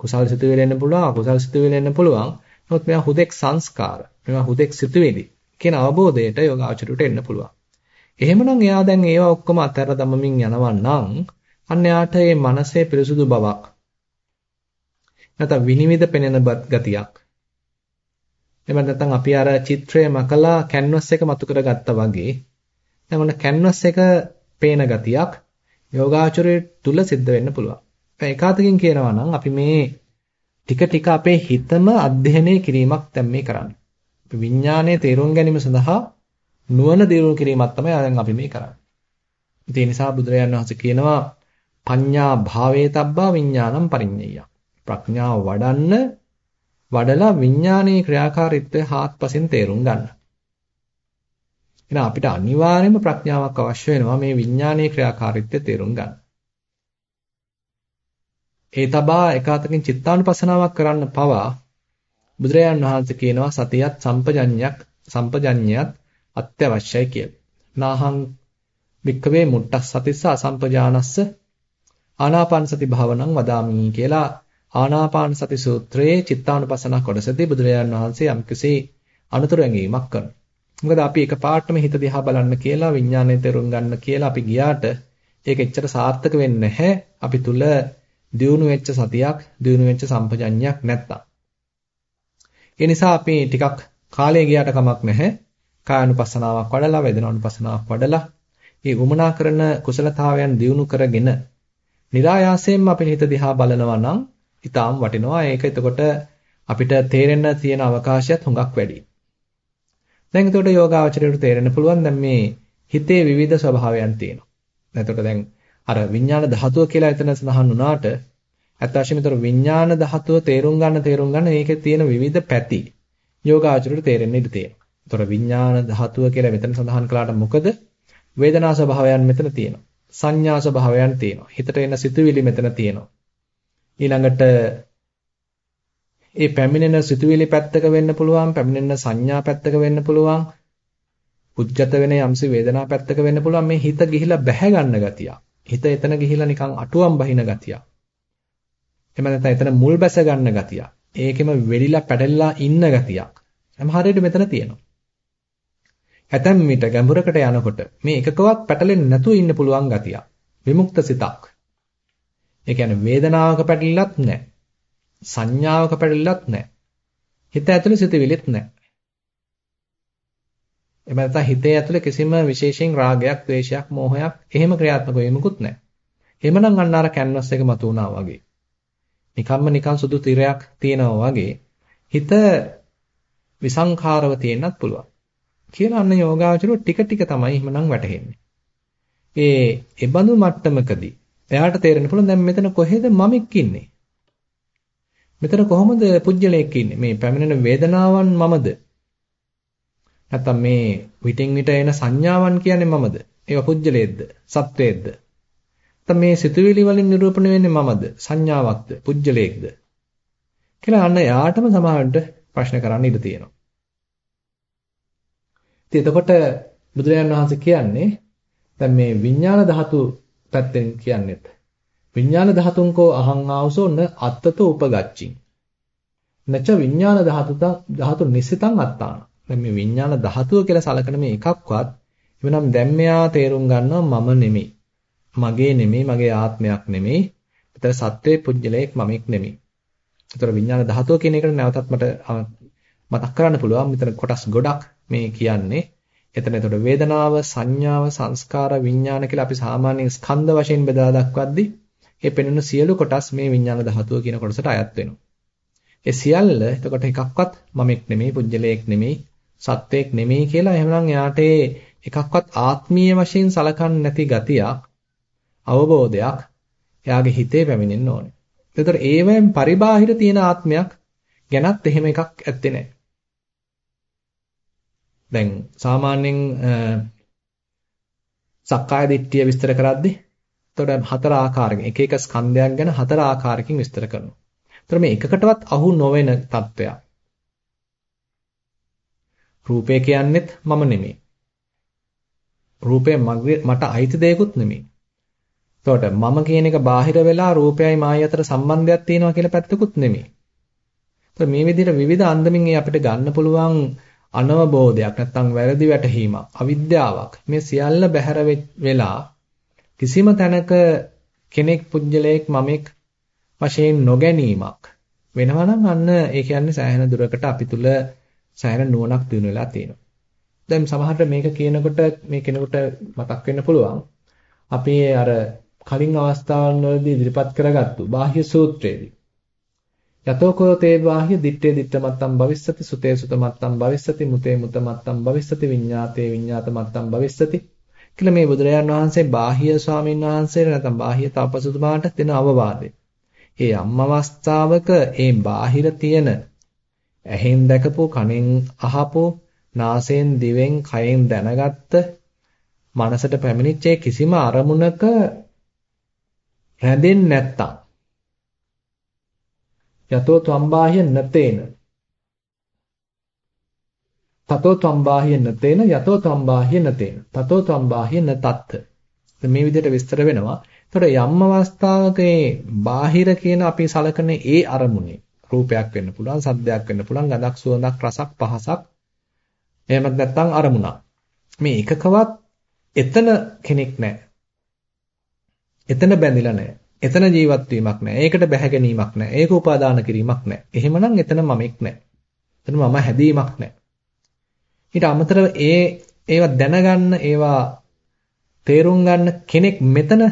කුසල් සිතුවිලි එන්න පුළුවන්, අකුසල් සිතුවිලි එන්න පුළුවන්. නමුත් මේවා හුදෙක් සංස්කාර. මේවා හුදෙක් සිතුවිලි කියන අවබෝධයට යෝගාචරයට එන්න පුළුවන්. එහෙමනම් එයා දැන් ඒවා ඔක්කොම අතහැර දමමින් යනවා නම් අන්න එයාට මේ මනසේ පිරිසුදු බවක් නැත්නම් විනිවිද පෙනෙන ගතියක් එහෙම නැත්නම් අපි අර චිත්‍රය මකලා කැන්වස් එක මතු කරගත්තා වගේ දැන් ඔන්න කැන්වස් එක පේන ගතියක් යෝගාචරයේ තුල සිද්ධ වෙන්න පුළුවන්. දැන් ඒකාතකින් කියනවා නම් අපි මේ ටික ටික අපේ හිතම අධ්‍යයනය කිරීමක් දැන් මේ කරන්නේ. අපි විඥානයේ තේරුම් ගැනීම සඳහා නුවණ දියුණු කිරීමක් තමයි දැන් අපි මේ කරන්නේ. ඒ නිසා බුදුරජාණන් වහන්සේ කියනවා පඤ්ඤා භාවේතබ්බා විඥානම් පරිඤ්ඤය. ප්‍රඥාව වඩන්න වඩලා විඥානයේ ක්‍රියාකාරීත්වය හාත්පසින් තේරුම් ගන්න. එහෙනම් අපිට අනිවාර්යයෙන්ම ප්‍රඥාවක් අවශ්‍ය වෙනවා මේ විඥානයේ ක්‍රියාකාරීත්වය තේරුම් ගන්න. ඒ තබා එකාතකින් චිත්තානුපසනාවක් කරන්න පවා බුදුරජාන් වහන්සේ කියනවා සතියත් සම්පජඤ්ඤයක් සම්පජඤ්ඤයත් අත්‍යවශ්‍යයි කියලා. නාහං වික්කවේ මුට්ටස් සතිස්ස අසම්පජානස්ස ආනාපාන සති භාවනං වදාමි කියලා ආනාපාන සති සූත්‍රයේ චිත්තානුපසන කොටසදී බුදුරජාන් වහන්සේ යම්කිසි අනුතර ඇඟීමක් කරනවා. මොකද අපි එකපාරටම හිත දිහා බලන්න කියලා විඥානය තේරුම් ගන්න කියලා අපි ගියාට ඒක එච්චර සාර්ථක වෙන්නේ නැහැ. අපි තුල දියුණු වෙච්ච සතියක්, දියුණු වෙච්ච සම්පජඤ්ඤයක් නැත්තම්. ඒ නිසා අපි ටිකක් කාලය ගියාට කමක් නැහැ. කායानुපස්සනාවක් වඩලා වේදනානුපස්සනාවක් වඩලා මේ වමනා කරන කුසලතාවයන් දියුණු කරගෙන નિરાයාසයෙන්ම අපේ හිත දිහා බලනවා නම් ඊටාම් වටිනවා ඒක එතකොට අපිට තේරෙන්න තියෙන අවකාශයත් හුඟක් වැඩි. දැන් එතකොට යෝගාවචරයට තේරෙන්න පුළුවන් දැන් මේ හිතේ විවිධ ස්වභාවයන් තියෙනවා. එතකොට දැන් අර විඥාන ධාතුව කියලා එතන සඳහන් වුණාට ඇත්ත වශයෙන්ම විඥාන ධාතුව තේරුම් ගන්න තේරුම් ගන්න මේකේ තියෙන විවිධ පැති යෝගාචරයට තේරෙන්න ඉඩ තියෙනවා. ඒතර විඥාන ධාතුව කියලා මෙතන සඳහන් කළාට මොකද වේදනා ස්වභාවයන් මෙතන තියෙනවා. සංඥා ස්වභාවයන් තියෙනවා. හිතට එන සිතුවිලි මෙතන තියෙනවා. ඊළඟට ඒ පැමිණෙන සිතුවිලි පැත්තක වෙන්න පුළුවන්, පැමිණෙන සංඥා පැත්තක වෙන්න පුළුවන්. උද්ගත වෙන යම්සි වේදනා පැත්තක වෙන්න පුළුවන් මේ හිත ගිහිලා බැහැ ගන්න ගතිය. හිත එතන ගිහිලා නිකන් අටුවම් බහින ගතිය. එහෙම නැත්නම් එතන මුල් බැස ගන්න ගතිය. ඒකෙම වෙලිලා පැටලලා ඉන්න ගතියක්. සමහරවිට මෙතන තියෙනවා. ඇතැම් විට ගැඹුරකට යනකොට මේ එකකවත් පැටලෙන්නේ නැතුව ඉන්න පුළුවන් ගතියක්. විමුක්ත සිතක්. ඒ කියන්නේ වේදනාවක පැටලිලත් නැහැ. සංඥාවක පැටලිලත් නැහැ. හිත ඇතුලේ සිතවිලිත් නැහැ. එහෙම නැත්නම් හිතේ ඇතුලේ කිසිම විශේෂයෙන් රාගයක්, ද්වේෂයක්, මෝහයක් එහෙම ක්‍රියාත්මක වෙමුකුත් නැහැ. එහෙමනම් අන්න අර කැන්වස් එක මතු වුණා වගේ. නිකම්ම නිකන් සුදු තිරයක් තියෙනවා වගේ හිත විසංඛාරව තියෙන්නත් පුළුවන්. කියලා අන්න යෝගාවචරෝ ටික ටික තමයි එහෙමනම් වැටහෙන්නේ. ඒ එබඳු මට්ටමකදී එයාට තේරෙන්න පුළුවන් දැන් මෙතන කොහෙද මමෙක් ඉන්නේ? මෙතන කොහොමද පුජ්‍යලයක් ඉන්නේ? මේ පැමිණෙන වේදනාවන් මමද? නැත්තම් මේ විටින් විට එන සංඥාවන් කියන්නේ මමද? ඒවා පුජ්‍යලයේද්ද? සත්වයේද්ද? නැත්තම් මේ සිතුවිලි වලින් නිරූපණය වෙන්නේ මමද? සංඥාවක්ද? පුජ්‍යලයේක්ද? කියලා අන්න යාටම සමහරවිට ප්‍රශ්න කරන්න ඉඩ තියෙනවා. ඉතින් එතකොට බුදුරජාණන් වහන්සේ කියන්නේ දැන් මේ විඥාන ධාතු පැත්තෙන් කියන්නේත්. විඥාන ධාතුන්කෝ අහං ආවසෝ න අත්තතෝ උපගච්ඡින්. නච විඥාන ධාතුත ධාතු නිසිතං අත්තාන. දැන් මේ විඥාන ධාතුව කියලා සලකන මේ එකක්වත් එවනම් දැන් මෙයා තේරුම් ගන්නවා මම නෙමෙයි. මගේ නෙමෙයි මගේ ආත්මයක් නෙමෙයි. විතර සත්වයේ පුජ්‍යලයක් මමෙක් නෙමෙයි. ඒතර විඥාන ධාතුව කියන එකට නැවතත් මට මතක් කරන්න පුළුවන්. මෙතන කොටස් ගොඩක් මේ කියන්නේ. එතන එතකොට වේදනාව, සංඥාව, සංස්කාර, විඥාන කියලා අපි සාමාන්‍යයෙන් ස්කන්ධ වශයෙන් බෙදලා දක්වද්දී ඒ පෙනෙන සියලු කොටස් මේ විඥාන ධාතුව කියන කොටසට අයත් වෙනවා. ඒ සියල්ල එතකොට එකක්වත් මමෙක් නෙමෙයි, පුජ්‍යලයක් නෙමෙයි, සත්වයක් නෙමෙයි කියලා එහෙනම් එයාට එකක්වත් ආත්මීය වශයෙන් සලකන්නේ නැති ගතියක්, අවබෝධයක් එයාගේ හිතේ පැමිණෙන්න ඕනේ. එතකොට ඒවෙන් පරිබාහිර තියෙන ආත්මයක් ගැනත් එහෙම එකක් ඇත්තේ නැහැ. දැන් සාමාන්‍යයෙන් සක්කාය දිට්ඨිය විස්තර කරද්දී එතකොට හතර ආකාරකින් එක එක ස්කන්ධයක් ගැන හතර ආකාරකින් විස්තර කරනවා. එතකොට මේ එකකටවත් අහු නොවන తত্ত্বයක්. රූපය කියන්නේත් මම නෙමෙයි. රූපය මට අයිති දෙයක්ුත් නෙමෙයි. එතකොට මම කියන එක බාහිර වෙලා රූපයයි මායයි අතර සම්බන්ධයක් තියෙනවා කියලා පැත්තකුත් නෙමෙයි. එතකොට මේ විදිහට විවිධ අන්දමින් අපිට ගන්න පුළුවන් අනවබෝධයක් නැත්නම් වැරදි වැටහීමක් අවිද්‍යාවක් මේ සියල්ල බැහැර වෙලා කිසිම තැනක කෙනෙක් පුජ්‍යලයක් මමෙක් වශයෙන් නොගැනීමක් වෙනවා නම් අන්න ඒ කියන්නේ සෑහෙන දුරකට අපි තුල සෑහෙන නුවණක් දිනු වෙලා තියෙනවා. දැන් සමහරට මේක කියනකොට මේ කෙනෙකුට මතක් වෙන්න පුළුවන් අපි අර කලින් අවස්ථාවන් වලදී ඉදිරිපත් කරගත්තු බාහ්‍ය සූත්‍රයේදී යතෝකෝ තේ බාහ්‍ය දිත්තේ දිත්ත මත්තම් භවිස්සති සුතේ සුත මත්තම් භවිස්සති මුතේ මුත මත්තම් භවිස්සති විඤ්ඤාතේ විඤ්ඤාත මත්තම් භවිස්සති කියලා මේ බුදුරජාන් වහන්සේ බාහ්‍ය ස්වාමීන් වහන්සේට නැත්නම් බාහ්‍ය තාපසතුමාට දෙන අවවාදය. ඒ අම් අවස්ථාවක ඒ බාහිර තියෙන ඇහෙන් දැකපු කනෙන් අහපු නාසයෙන් දිවෙන් කයෙන් දැනගත්ත මනසට පැමිණිච්ච කිසිම අරමුණක රැඳෙන්නේ නැත්තම් යතෝ ත්වම්බාහ්‍ය නතේන තතෝ තම්බාහිය නතේන යතෝ තම්බාහිය නතේන. තතෝ තම්බාහිය නතත්. මේ විදිහට විස්තර වෙනවා. එතකොට යම් අවස්ථාවක බාහිර කියන අපි සලකන ඒ අරමුණේ රූපයක් වෙන්න පුළුවන්, සද්දයක් වෙන්න පුළුවන්, ගඳක්, සුවඳක්, රසක්, පහසක්. එහෙමත් නැත්නම් අරමුණක්. මේ එකකවත් එතන කෙනෙක් නැහැ. එතන බැඳිලා නැහැ. එතන ජීවත් වීමක් නැහැ. ඒකට බැහැ ගැනීමක් නැහැ. ඒක උපාදාන කිරීමක් නැහැ. එහෙමනම් එතන මමෙක් නැහැ. එතන මම හැදීමක් නැහැ. ඊට අමතරව ඒ ඒවා දැනගන්න ඒවා තේරුම් ගන්න කෙනෙක් මෙතන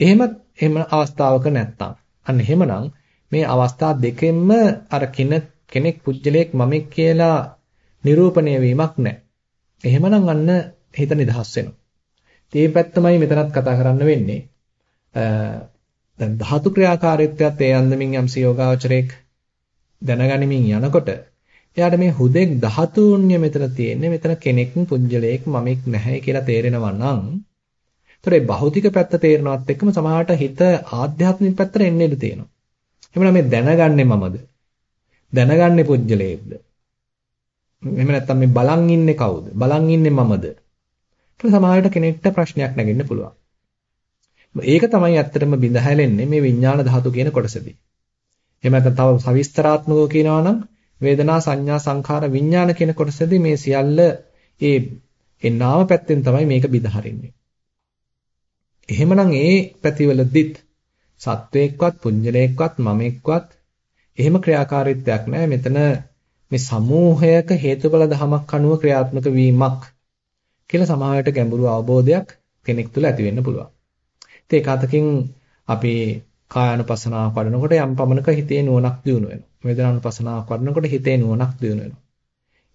එහෙමත් එහෙම අවස්ථාවක නැත්තම් අන්න එහෙමනම් මේ අවස්ථා දෙකෙන්ම අර කෙනෙක් පුජ්‍යලයක් මමෙක් කියලා නිරූපණය වීමක් නැහැ. එහෙමනම් අන්න හිත නිදහස් වෙනවා. මේ පැත්තමයි මෙතනත් කතා කරන්න වෙන්නේ. දැන් ධාතු ක්‍රියාකාරීත්වයත් ඒ අන්දමින් යම් සියෝගාවචරයක් දැනගනිමින් යනකොට එයාට මේ හුදෙක් ධාතුන්‍ය මෙතන තියෙන්නේ මෙතන කෙනෙක් පුජ්‍යලයක් මමෙක් නැහැ කියලා තේරෙනවා නම් ඒතර ඒ භෞතික පැත්ත තේරෙනවත් එක්කම සමහරට හිත ආධ්‍යාත්මික පැත්තට එන්න ඉඩ තියෙනවා. එහෙනම් මේ දැනගන්නේ මමද? දැනගන්නේ පුජ්‍යලයේද? එහෙම නැත්නම් මේ බලන් ඉන්නේ කවුද? බලන් ඉන්නේ මමද? කියලා සමහරට කෙනෙක්ට ප්‍රශ්නයක් නැගෙන්න පුළුවන්. ඒක තමයි ඇත්තටම බිඳ හැලෙන්නේ මේ විඥාන ධාතු කියන කොටසදී. එහෙම නැත්නම් තව සවිස්තරාත්මකව කියනවා නම් වේදනා සංඥා සංඛාර විඥාන කියන කොටසදී මේ සියල්ල ඒ ඒ නාම පැත්තෙන් තමයි මේක බිඳහරින්නේ. එහෙමනම් ඒ පැතිවලදිත් සත්වයක්වත් පුඤ්ජලයක්වත් මමෙක්වත් එහෙම ක්‍රියාකාරීත්වයක් නැහැ. මෙතන මේ සමූහයක හේතුඵල ධමයක් අනුව ක්‍රියාත්මක වීමක් කියලා සමාහයට ගැඹුරු අවබෝධයක් කෙනෙක් තුළ ඇති වෙන්න පුළුවන්. ඉතින් ඒක අතකින් අපි කායानुපසනාව වඩනකොට යම් පමණක හිතේ නුවණක් දිනු වෙනවා. වේදනානුපසනාව වඩනකොට හිතේ නුවණක් දිනු වෙනවා.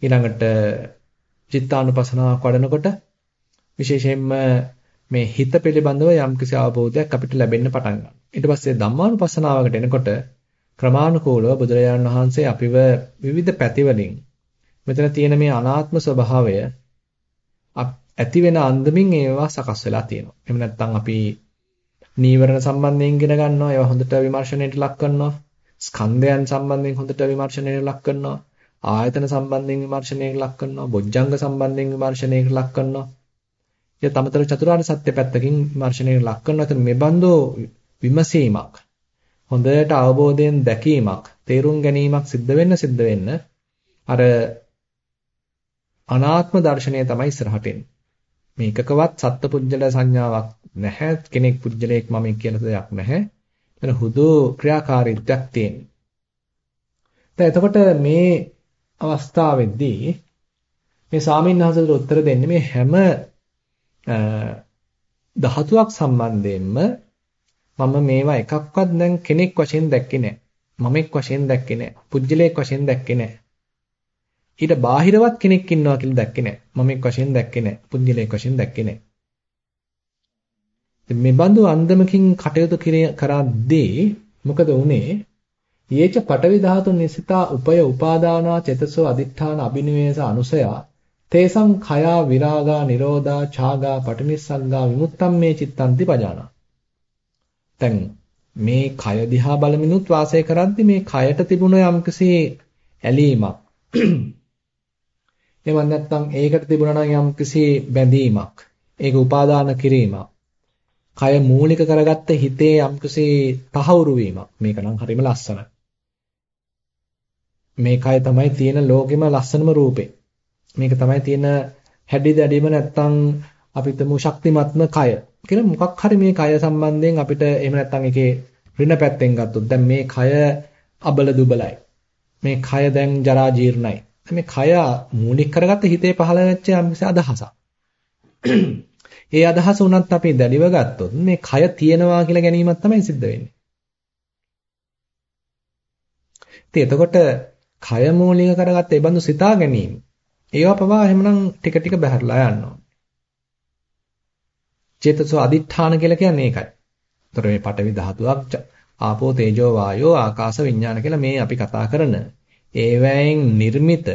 ඊළඟට චිත්තානුපසනාව වඩනකොට විශේෂයෙන්ම මේ හිත පිළිබඳව යම්කිසි අවබෝධයක් අපිට ලැබෙන්න පටන් ගන්නවා. ඊට පස්සේ ධම්මානුපස්සනාවකට එනකොට ක්‍රමානුකූලව බුදුරජාණන් වහන්සේ අපිව විවිධ පැතිවලින් මෙතන තියෙන මේ අනාත්ම ස්වභාවය ඇති වෙන අන්දමින් ඒවා සකස් වෙලා තියෙනවා. එහෙම නැත්නම් අපි නීවරණ සම්බන්ධයෙන් ඉගෙන ගන්නවා. ඒවා හොඳට විමර්ශනයට ලක් කරනවා. ස්කන්ධයන් සම්බන්ධයෙන් හොඳට විමර්ශනයට ලක් කරනවා. ආයතන සම්බන්ධයෙන් විමර්ශනයට ලක් කරනවා. බොජ්ජංග සම්බන්ධයෙන් විමර්ශනයට ලක් කරනවා. ඒ තමතර චතුරාර්ය සත්‍ය පැත්තකින් විමර්ශනයට ලක් කරනවා. එතන මේ බඳෝ විමසීමක් හොඳට අවබෝධයෙන් දැකීමක් තේරුම් ගැනීමක් සිද්ධ වෙන්න සිද්ධ වෙන්න අර අනාත්ම දර්ශනය තමයි ඉස්සරහට එන්නේ. මේකකවත් සත්පුජ්‍යල සංඥාවක් නැහැ. කෙනෙක් පුජ්‍යලයක් මම කියන දෙයක් නැහැ. එතන හුදු ක්‍රියාකාරීත්වයක් තියෙනවා. දැන් එතකොට මේ අවස්ථාවේදී මේ සාමින්හසලට උත්තර දෙන්නේ මේ හැම ධාතුවක් සම්බන්ධයෙන්ම මම මේවා එකක්වත් දැන් කෙනෙක් වශයෙන් දැක්කේ නැහැ. මමෙක් වශයෙන් දැක්කේ නැහැ. පුජ්‍යලයක් වශයෙන් දැක්කේ නැහැ. ඊට බාහිරවත් කෙනෙක් ඉන්නවා කියලා දැක්කේ නැහැ. මමෙක් වශයෙන් දැක්කේ නැහැ. පුජ්‍යලයක් වශයෙන් දැක්කේ නැහැ. ඉතින් මේ බඳු අන්දමකින් කටයුතු කරද්දී මොකද වුනේ? යේච පටවි ධාතු නිසිතා උපය උපාදානා චතසෝ අදිඨාන අබිනිවේෂ අනුසයා තේසං khයා විරාගා නිරෝධා ඡාගා පටිනිස්සග්ගා විමුත්තම් මේ චිත්තන්ති පජානා දැන් මේ කය දිහා බලමිනුත් වාසය කරද්දි මේ කයට තිබුණ යම්කිසි ඇලීමක් එහෙම නැත්නම් ඒකට තිබුණා නම් යම්කිසි බැඳීමක් ඒක උපාදාන කිරීමක් කය මූලික කරගත්ත හිතේ යම්කිසි තහවුරු වීමක් මේක නම් හරිම ලස්සනයි මේ කය තමයි තියෙන ලෝකෙම ලස්සනම රූපේ මේක තමයි තියෙන හැඩි දැඩිම නැත්නම් අපිටම ශක්තිමත්ම කය කියලා මොකක් හරි මේ කය සම්බන්ධයෙන් අපිට එහෙම නැත්නම් ඒකේ ඍණ පැත්තෙන් ගත්තොත් දැන් මේ කය අබල දුබලයි. මේ කය දැන් ජරා ජීර්ණයි. මේ කය මූලික කරගත්ත හිතේ පහළ වෙච්ච යම්කිසි අදහසක්. ඒ අදහස උනත් අපි දැඩිව ගත්තොත් මේ කය තියෙනවා කියලා ගැනීමක් තමයි සිද්ධ වෙන්නේ. ඉතින් එතකොට කය මූලික කරගත්ත ඒ බඳු සිතා ගැනීම ඒවා පවා එහෙමනම් ටික ටික බහැරලා යනවා. චේතසෝ අදිඨාන කියලා කියන්නේ ඒකයි. ඒතර මේ පඨවි ධාතුවක් ආපෝ තේජෝ වායෝ ආකාශ විඥාන කියලා මේ අපි කතා කරන ඒවැයෙන් නිර්මිත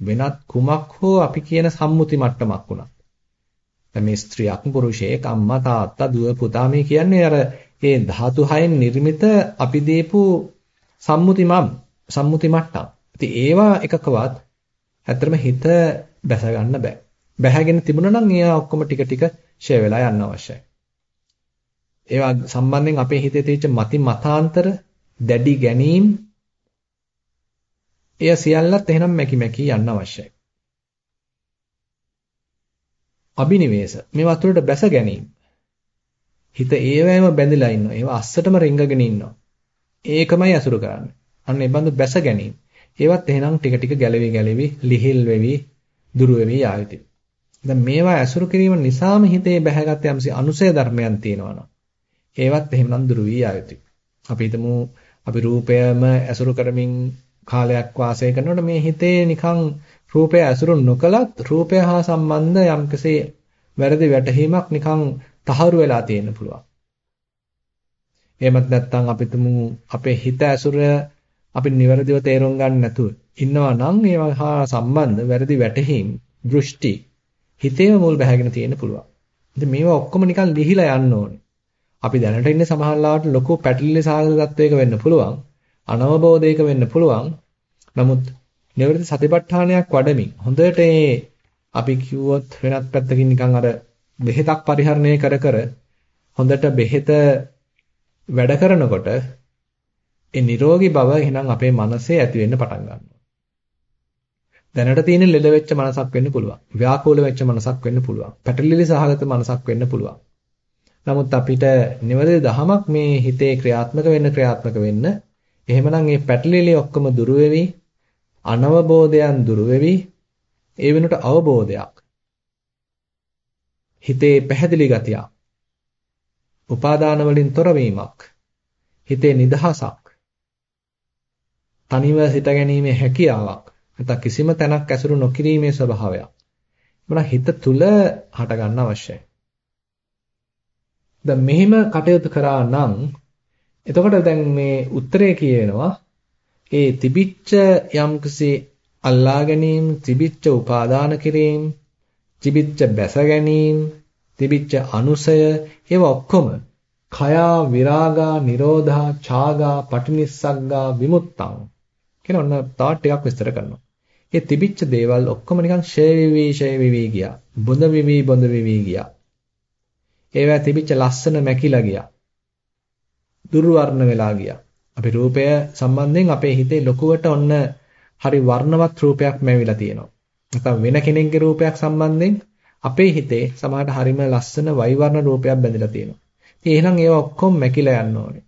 වෙනත් කුමක් හෝ අපි කියන සම්මුති මට්ටමක් වුණා. දැන් මේ ස්ත්‍රියක් පුරුෂයෙක් අම්මා තාත්තා දුව පුතා මේ කියන්නේ අර ඒ ධාතු හයෙන් නිර්මිත අපි දීපු සම්මුති මම් සම්මුති මට්ටම්. ඉතින් ඒවා එකකවත් ඇත්තටම හිත බැස ගන්න බෑ. බැහැගෙන තිබුණා නම් ඒවා ඔක්කොම ටික ටික ෂේ වෙලා යන්න අවශ්‍යයි. ඒවා සම්බන්ධයෙන් අපේ හිතේ තියෙච්ච මති මතාන්තර දැඩි ගැනීම එය සියල්ලත් එහෙනම් මැකි මැකි යන්න අවශ්‍යයි. අබිනිවේෂ මේ වතුරට බැස ගැනීම. හිත ඒවැයම බැඳිලා ඉන්නවා. ඒවා අස්සටම රිංගගෙන ඉන්නවා. ඒකමයි අසුරු කරන්නේ. අන්න ඒ බඳු බැස ගැනීම. ඒවත් එහෙනම් ටික ටික ගැලවි ගැලවි ලිහිල් වෙවි දුර වෙවි ආයුති. දැන් මේවා ඇසුරු කිරීම නිසාම හිතේ බැහැගත් යම්සි අනුසය ධර්මයන් තියෙනවා ඒවත් එහෙමනම් දුර වී ආයුති. අපි හිතමු අපි රූපයම ඇසුරු කරමින් කාලයක් වාසය කරනකොට මේ හිතේ නිකන් රූපය ඇසුරු නොකලත් රූපය හා සම්බන්ධ යම්කිසි වැරදි වැටහීමක් නිකන් තහවුරු වෙලා තියෙන්න පුළුවන්. එහෙමත් නැත්නම් අපි අපේ හිත ඇසුර අපි නිවැරදිව තේරුම් ගන්න නැතුව ඉන්නවා නම් ඒවා හා සම්බන්ධ වැරදි වැටහීම් දෘෂ්ටි හිතේම මුල් බැහැගෙන තියෙන්න පුළුවන්. ඉතින් මේවා ඔක්කොම නිකන් ලිහිලා යන්න ඕනේ. අපි දැනට ඉන්නේ සමහරවිට ලොකු පැටලිලි සාගත තත්වයක වෙන්න පුළුවන්. අනවබෝධයක වෙන්න පුළුවන්. නමුත් නිවැරදි සතිපට්ඨානයක් වඩමින් හොඳට අපි කිව්වොත් වෙනත් පැත්තකින් නිකන් අර බෙහෙතක් පරිහරණය කර කර හොඳට බෙහෙත වැඩ කරනකොට ඒ නිරෝගී බව එහෙනම් අපේ මනසේ ඇති වෙන්න පටන් ගන්නවා. දැනට තියෙන ලෙඩ වෙච්ච මනසක් වෙන්න පුළුවන්. ව්‍යාකූල වෙච්ච මනසක් වෙන්න පුළුවන්. පැටලිලි සහගත මනසක් වෙන්න පුළුවන්. නමුත් අපිට නිවැරදි දහමක් මේ හිතේ ක්‍රියාත්මක වෙන්න ක්‍රියාත්මක වෙන්න එහෙමනම් මේ පැටලිලි ඔක්කොම දුරු වෙවි. අනවබෝධයන් දුරු වෙවි. ඒ වෙනුවට අවබෝධයක්. හිතේ පැහැදිලි ගතියක්. උපාදාන වලින් තොරවීමක් හිතේ නිදහසක්. තනිව සිට ගැනීමේ හැකියාවක්. නැත්නම් කිසිම තැනක් ඇසුරු නොකිරීමේ ස්වභාවයක්. එබන හිත තුල හට ගන්න අවශ්‍යයි. දැන් මෙහිම කටයුතු කරා නම් එතකොට දැන් මේ උත්තරේ කියවෙනවා ඒ තිබිච්ච යම්කිසි අල්ලා ගැනීම, තිබිච්ච උපාදාන කිරීම, තිබිච්ච බැස ගැනීම, තිබිච්ච අනුසය ඒව ඔක්කොම khaya viraga nirodha chaga patinissagga vimuttang කියන ඔන්න තවත් ටිකක් විස්තර කරනවා. ඒ තිබිච්ච දේවල් ඔක්කොම නිකන් ෂේ විවි ෂේ විවි ගියා. බොඳ විවි බොඳ විවි ගියා. ඒවා තිබිච්ච ලස්සන මැකිලා ගියා. දුර්වර්ණ වෙලා ගියා. අපි රූපය සම්බන්ධයෙන් අපේ හිතේ ලොකුවට ඔන්න හරි වර්ණවත් රූපයක් මැවිලා තියෙනවා. නැත්නම් වෙන කෙනෙක්ගේ රූපයක් සම්බන්ධයෙන් අපේ හිතේ සමහරට හරිම ලස්සන වෛවර්ණ රූපයක් බැඳලා තියෙනවා. ඉතින් එහෙනම් ඒවා ඔක්කොම මැකිලා යන්න ඕනේ.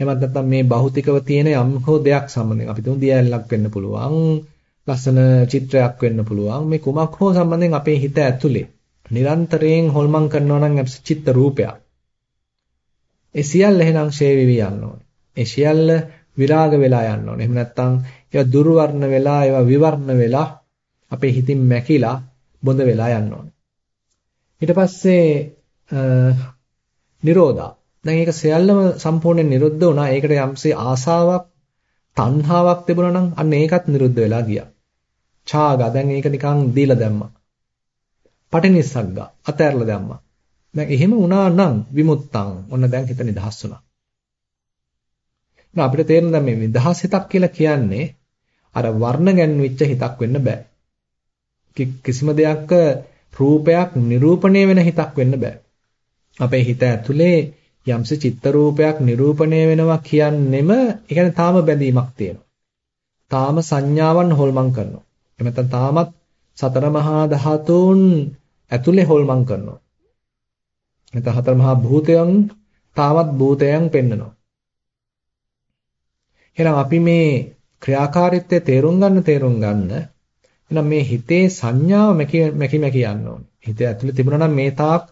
එහෙමත් නැත්නම් මේ භෞතිකව තියෙන යම් හෝ දෙයක් සම්බන්ධයෙන් අපි තුන් දියැලක් වෙන්න පුළුවන් ලස්සන චිත්‍රයක් වෙන්න පුළුවන් මේ කුමක් හෝ සම්බන්ධයෙන් අපේ හිත ඇතුලේ නිරන්තරයෙන් හොල්මන් කරනවා නම් චිත්ත රූපයක් ඒ සියල්ල එහෙනම් ෂේ වෙවි යන්න ඕනේ ඒ සියල්ල විරාග වෙලා යන්න ඕනේ එහෙම නැත්නම් ඒවා දුර්වර්ණ වෙලා ඒවා විවර්ණ වෙලා අපේ හිතින් මැකිලා බොඳ වෙලා යන්න ඕනේ ඊට පස්සේ නිරෝධා දැන් ඒක සියල්ලම සම්පූර්ණයෙන් නිරුද්ධ වුණා. ඒකට යම්සේ ආසාවක්, තණ්හාවක් තිබුණා නම් අන්න ඒකත් නිරුද්ධ වෙලා ගියා. ඡාගා දැන් ඒක නිකන් දීලා දැම්මා. පටිනිස්සග්ගා අතෑරලා දැම්මා. දැන් එහෙම වුණා නම් විමුත්තං ඔන්න දැන් හිත නිදහස් වුණා. දැන් අපිට තේරෙන දැන් මේ නිදහස් හිතක් කියලා කියන්නේ අර වර්ණ ගැන්විච්ච හිතක් වෙන්න බෑ. කිසිම දෙයක්ක රූපයක් නිරූපණය වෙන හිතක් වෙන්න බෑ. අපේ හිත ඇතුලේ යම්සි චිත්ත රූපයක් නිරූපණය වෙනවා කියන්නෙම ඒ කියන්නේ තාම බැඳීමක් තියෙනවා. තාම සංඥාවන් හොල්මන් කරනවා. එහෙම නැත්නම් තාමත් සතර මහා ධාතුන් ඇතුලේ හොල්මන් කරනවා. නැත්නම් හතර මහා භූතයන් තාමත් භූතයන් පෙන්නනවා. එහෙනම් අපි මේ ක්‍රියාකාරීත්වය තේරුම් ගන්න තේරුම් ගන්න එහෙනම් මේ හිතේ සංඥාව මැකි මැකි මැකි යන්න ඕනේ. හිතේ ඇතුලේ තිබුණා නම් මේ තාක්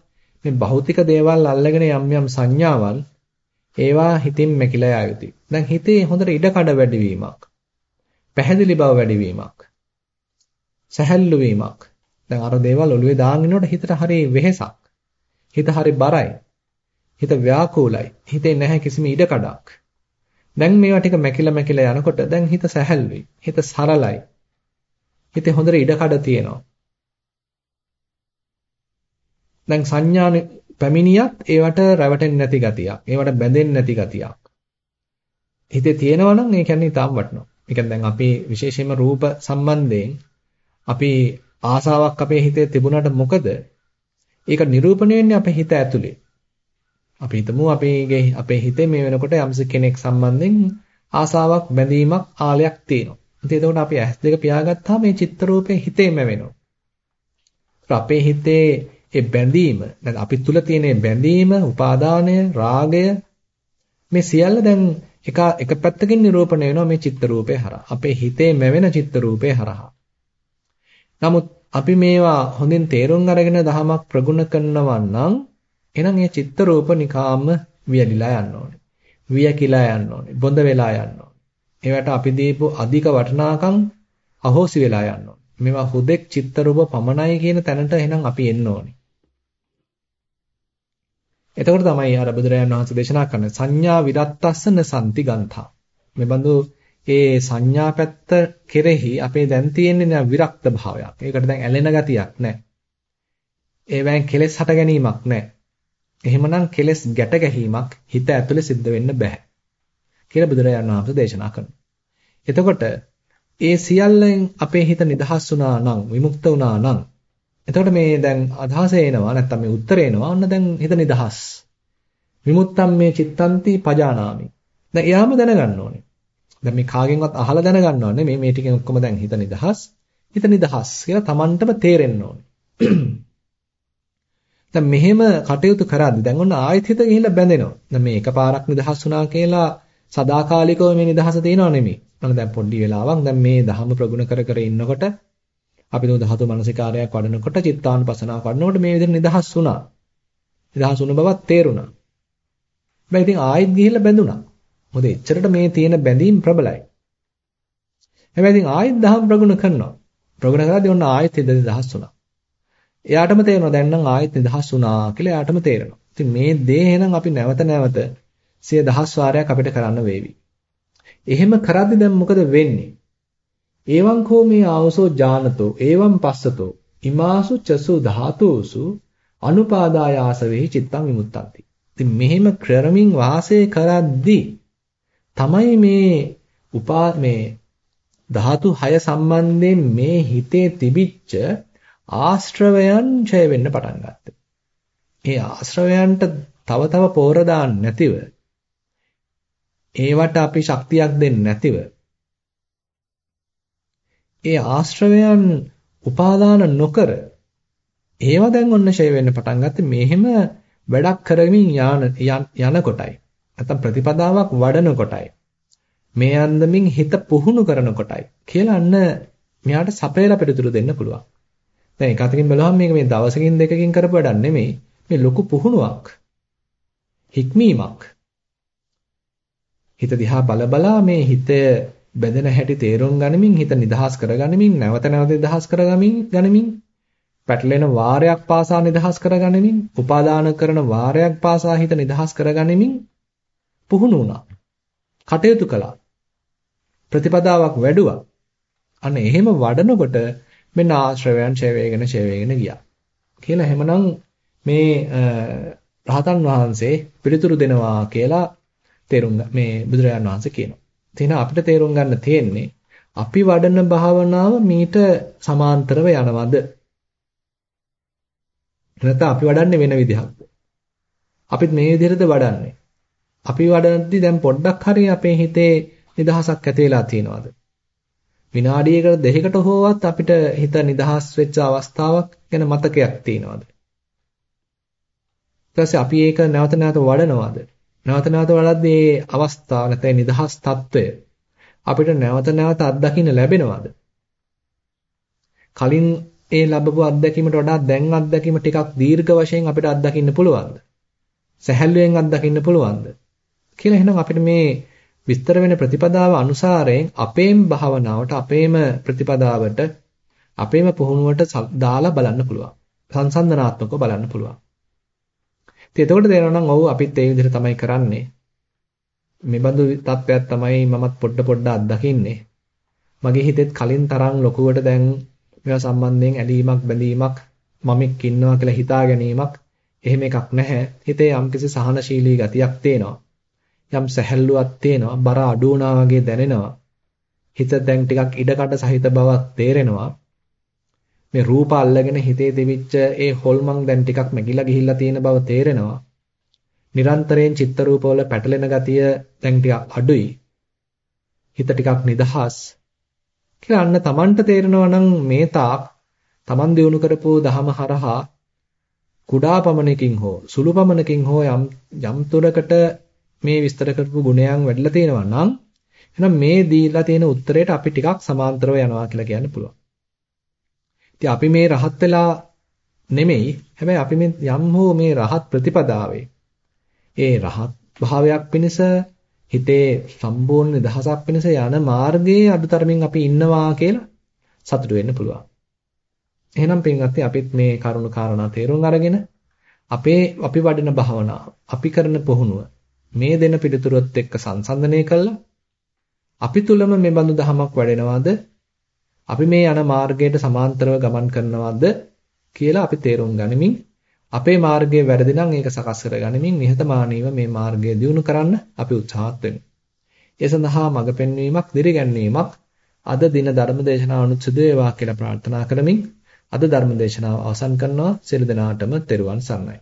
මේ භෞතික දේවල් අල්ලගෙන යම් යම් සංඥාවල් ඒවා හිතින් මැකිලා යා යුතුයි. දැන් හිතේ හොඳට ඉඩකඩ වැඩිවීමක්. පැහැදිලි බව වැඩිවීමක්. සැහැල්ලු වීමක්. දැන් අර දේවල් ඔළුවේ දාගෙන ඉන්නකොට හිතට හරි වෙහෙසක්. හිත හරි බරයි. හිත ව්‍යාකූලයි. හිතේ නැහැ කිසිම ඉඩකඩක්. දැන් මේවා ටික මැකිලා මැකිලා යනකොට දැන් හිත සැහැල්ලුයි. හිත සරලයි. හිතේ හොඳට ඉඩකඩ තියෙනවා. දැන් සංඥාන පැමිණියත් ඒවට රැවටෙන්නේ නැති ගතියක්. ඒවට බැඳෙන්නේ නැති ගතියක්. හිතේ තියෙනවා නම් ඒ කියන්නේ ඊටාම් වටනවා. ඒ කියන්නේ දැන් අපි විශේෂයෙන්ම රූප සම්බන්ධයෙන් අපි ආසාවක් අපේ හිතේ තිබුණාට මොකද? ඒක නිරූපණය වෙන්නේ අපේ හිත ඇතුලේ. අපි හිතමු අපේ අපේ හිතේ මේ වෙනකොට යම්ස කෙනෙක් සම්බන්ධයෙන් ආසාවක් බැඳීමක් ආලයක් තියෙනවා. ඉතින් එතකොට අපි ඇස් දෙක පියාගත්තාම මේ චිත්ත රූපේ හිතේම වෙනවා. අපේ හිතේ ඒ බැඳීම දැන් අපි තුල තියෙන බැඳීම, උපාදානය, රාගය මේ සියල්ල දැන් එක එක පැත්තකින් නිරූපණය වෙනවා මේ චිත්ත රූපේ හරහා. අපේ හිතේ මැවෙන චිත්ත රූපේ හරහා. නමුත් අපි මේවා හොඳින් තේරුම් අරගෙන දහමක් ප්‍රගුණ කරනවා නම් එහෙනම් මේ චිත්ත රූප නිකාම්ම වියලිලා යන්න ඕනේ. වියකිලා යන්න ඕනේ. බොඳ වෙලා යන්න ඕනේ. ඒවට අපි දීපු අධික වටිනාකම් අහෝසි වෙලා යන්න ඕනේ. මේවා හුදෙක් චිත්ත රූප පමණයි කියන තැනට එහෙනම් අපි එන්න ඕනේ. එතකොට තමයි අර බුදුරජාණන් වහන්සේ දේශනා කරන සංඥා විරත්තස්සන සම්ති ගන්ථා. මේ බඳු ඒ සංඥා පැත්ත කෙරෙහි අපේ දැන් තියෙන්නේ විරක්ත භාවයක්. ඒකට දැන් ඇලෙන ගතියක් නැහැ. ඒවෙන් කෙලෙස් හට ගැනීමක් නැහැ. එහෙමනම් කෙලෙස් ගැට ගැහිමක් හිත ඇතුලේ සිද්ධ වෙන්න බෑ. කියලා බුදුරජාණන් වහන්සේ දේශනා කරනවා. එතකොට ඒ සියල්ලෙන් අපේ හිත නිදහස් වුණා නම් විමුක්ත වුණා නම් එතකොට මේ දැන් අදහස එනවා නැත්තම් මේ උත්තරේ එනවා ඔන්න දැන් හිත නිදහස්. විමුක්තම් මේ චිත්තන්ති පජානාමි. දැන් එයාම දැනගන්න ඕනේ. දැන් මේ කාගෙන්වත් අහලා දැනගන්නව නෙමෙයි මේ ටිකෙන් ඔක්කොම දැන් හිත නිදහස්. හිත නිදහස් කියලා Tamanටම තේරෙන්න ඕනේ. දැන් මෙහෙම කටයුතු කරද්දි දැන් ඔන්න ආයෙත් හිත ගිහිල්ලා බැඳෙනවා. දැන් මේ එකපාරක් නිදහස් වුණා කියලා සදාකාලිකව මේ නිදහස තියෙනව නෙමෙයි. අන්න දැන් පොඩි වෙලාවක් දැන් මේ ධහම ප්‍රගුණ කර කර ඉන්නකොට අපි දු ධාතු මනසිකාරයක් වඩනකොට චිත්තානුපසනාවක් වඩනකොට මේ විදිහට නිදහස් වුණා. නිදහස් වුණ බවක් තේරුණා. හැබැයි ඉතින් ආයෙත් ගිහිල්ලා බැඳුණා. මොකද එච්චරට මේ තියෙන බැඳීම් ප්‍රබලයි. හැබැයි ඉතින් ආයෙත් ධහම ප්‍රගුණ කරනවා. ප්‍රගුණ කරද්දී ඔන්න ආයෙත් නිදහස් වුණා. එයාටම තේරෙනවා දැන් නම් ආයෙත් නිදහස් වුණා කියලා එයාටම තේරෙනවා. ඉතින් මේ දේ එහෙනම් අපි නැවත නැවත සිය දහස් වාරයක් අපිට කරන්න වේවි. එහෙම කරද්දි දැන් මොකද වෙන්නේ? ඒවං කෝ මේ ආවසෝ ඥානතෝ ඒවං පස්සතෝ ඉමාසු චසු ධාතුසු අනුපාදායාස වෙහි චිත්තං විමුක්තಂತಿ. ඉතින් මෙහෙම ක්‍රමමින් වාසය කරද්දී තමයි මේ උපා මේ ධාතු 6 සම්බන්ධයෙන් මේ හිතේ තිබිච්ච ආශ්‍රවයන් ඡය වෙන්න පටන් ගත්තා. ඒ ආශ්‍රවයන්ට තව තව පෝර නැතිව ඒවට අපි ශක්තියක් දෙන්නේ නැතිව ඒ ආශ්‍රවයන් උපාදාන නොකර ඒව දැන් ඔන්න ඡය වෙන්න පටන් ගත්තේ මෙහෙම වැඩක් කරමින් යන කොටයි නැත්නම් ප්‍රතිපදාවක් වඩන කොටයි මේ අන්දමින් හිත පුහුණු කරන කොටයි කියලා අන්න මෙයාට සපේලා පිළිතුරු දෙන්න පුළුවන් දැන් එක අතකින් බලුවම මේක මේ දවසකින් දෙකකින් කරපු වැඩක් නෙමෙයි. මේ ලොකු පුහුණුවක්. හික්මීමක්. හිත දිහා බල බලා මේ හිත බැඳෙන හැටි තේරුම් ගනිමින් හිත නිදහස් කරගනිමින් නැවත නැවත නිදහස් කරගමින් ගනිමින් පැටලෙන වාරයක් පාසා නිදහස් කරගනිමින් උපාදාන කරන වාරයක් පාසා හිත නිදහස් කරගනිමින් පුහුණු වුණා. කටයුතු කළා. ප්‍රතිපදාවක් වැඩුවා. අන්න එහෙම වඩනකොට මෙන්න ආශ්‍රවයන් ඡය වේගන ඡය වේගන ගියා. කියලා එහෙමනම් මේ රහතන් වහන්සේ පිළිතුරු දෙනවා කියලා තේරුම් මේ බුදුරජාණන් වහන්සේ කියනවා. එහෙනම් අපිට තේරුම් ගන්න තියෙන්නේ අපි වඩන භාවනාව මීට සමාන්තරව යනවද? නැත්නම් අපි වඩන්නේ වෙන විදිහක්ද? අපිත් මේ විදිහටද වඩන්නේ? අපි වඩද්දි දැන් පොඩ්ඩක් හරි අපේ හිතේ නිදහසක් ඇති වෙලා තියෙනවද? විනාඩියකට දෙකකට හෝවත් අපිට හිත නිදහස් වෙච්ච අවස්ථාවක් ගැන මතකයක් තියෙනවද? ඊට අපි ඒක නැවත නැවත වඩනවද? නැවත නැවත වඩද්දී මේ අවස්ථාව නැත්නම් නිදහස් తত্ত্বය අපිට නැවත නැවත අත්දකින්න ලැබෙනවද? කලින් ඒ ලැබපු අත්දැකීමට වඩා දැන් අත්දැකීම ටිකක් දීර්ඝ වශයෙන් අපිට අත්දකින්න පුළුවන්ද? සැහැල්ලුවෙන් අත්දකින්න පුළුවන්ද? කියලා එහෙනම් අපිට මේ විස්තර වෙන ප්‍රතිපදාව අනුසාරයෙන් අපේම භාවනාවට අපේම ප්‍රතිපදාවට අපේම පුහුණුවට දාලා බලන්න පුළුවන්. සංසන්දනාත්මකව බලන්න පුළුවන්. ඉතින් එතකොට තේරෙනවා නම් ඔව් අපිත් ඒ විදිහට තමයි කරන්නේ. මේ බඳු තත්ත්වයක් තමයි මමත් පොඩ පොඩ අත්දකින්නේ. මගේ හිතෙත් කලින් තරම් ලොකුවට දැන් මේවා සම්බන්ධයෙන් ඇලීමක් බැඳීමක් මමෙක් ඉන්නවා කියලා හිතා ගැනීමක් එහෙම එකක් නැහැ. හිතේ යම්කිසි සහනශීලී ගතියක් තේනවා. යම් සැහැල්ලුවක් තේනවා බර අඩු වුණා වගේ දැනෙනවා හිත දැන් ටිකක් ඉඩකඩ සහිත බවක් තේරෙනවා. මේ රූප අල්ලගෙන හිතේ තිබිච්ච ඒ හොල්මන් දැන් ටිකක් මැකිලා ගිහිල්ලා තියෙන බව තේරෙනවා. නිරන්තරයෙන් චිත්ත රූපවල පැටලෙන ගතිය දැන් ටිකක් අඩුයි. හිත ටිකක් නිදහස්. කියලා අන්න Tamanට තේරෙනවා නම් මේ තාක් Taman දිනු කරපු දහම හරහා කුඩා පමණකින් හෝ සුළු පමණකින් හෝ යම් යම් තුරකට මේ විස්තර කරපු ගුණයන් වැඩිලා තියෙනවා නම් එහෙනම් මේ දීලා තියෙන උත්තරේට අපි ටිකක් සමාන්තරව යනවා කියලා කියන්න පුළුවන්. ඉතින් අපි මේ රහත් වෙලා නෙමෙයි හැබැයි අපි මේ යම් හෝ මේ රහත් ප්‍රතිපදාවේ ඒ රහත් භාවයක් පිණිස හිතේ සම්පූර්ණ නිදහසක් පිණිස යන මාර්ගයේ අදුතරමින් අපි ඉන්නවා කියලා සතුටු වෙන්න පුළුවන්. එහෙනම් පින්වත්නි අපිත් මේ කරුණු කාරණා තේරුම් අරගෙන අපේ අපි වඩන භාවනාව, අපි කරන පුහුණුව මේ දෙන පිළිතුරුත් එක්ක සංසන්දනය කළා අපි තුලම මේ බඳු දහමක් වැඩෙනවද? අපි මේ යන මාර්ගයට සමාන්තරව ගමන් කරනවද කියලා අපි තේරුම් ගනිමින් අපේ මාර්ගයේ වැරදි නම් ඒක සකස් කරගනිමින් නිහතමානීව මේ මාර්ගය දියුණු කරන්න අපි උත්සාහත් වෙමු. ඒ සඳහා මඟ පෙන්වීමක්, දිරිගැන්වීමක් අද දින ධර්මදේශනාව අනුත් සිදු වේවා කියලා ප්‍රාර්ථනා කරමින් අද ධර්මදේශනාව අවසන් කරනවා. සියලු දෙනාටම තෙරුවන් සරණයි.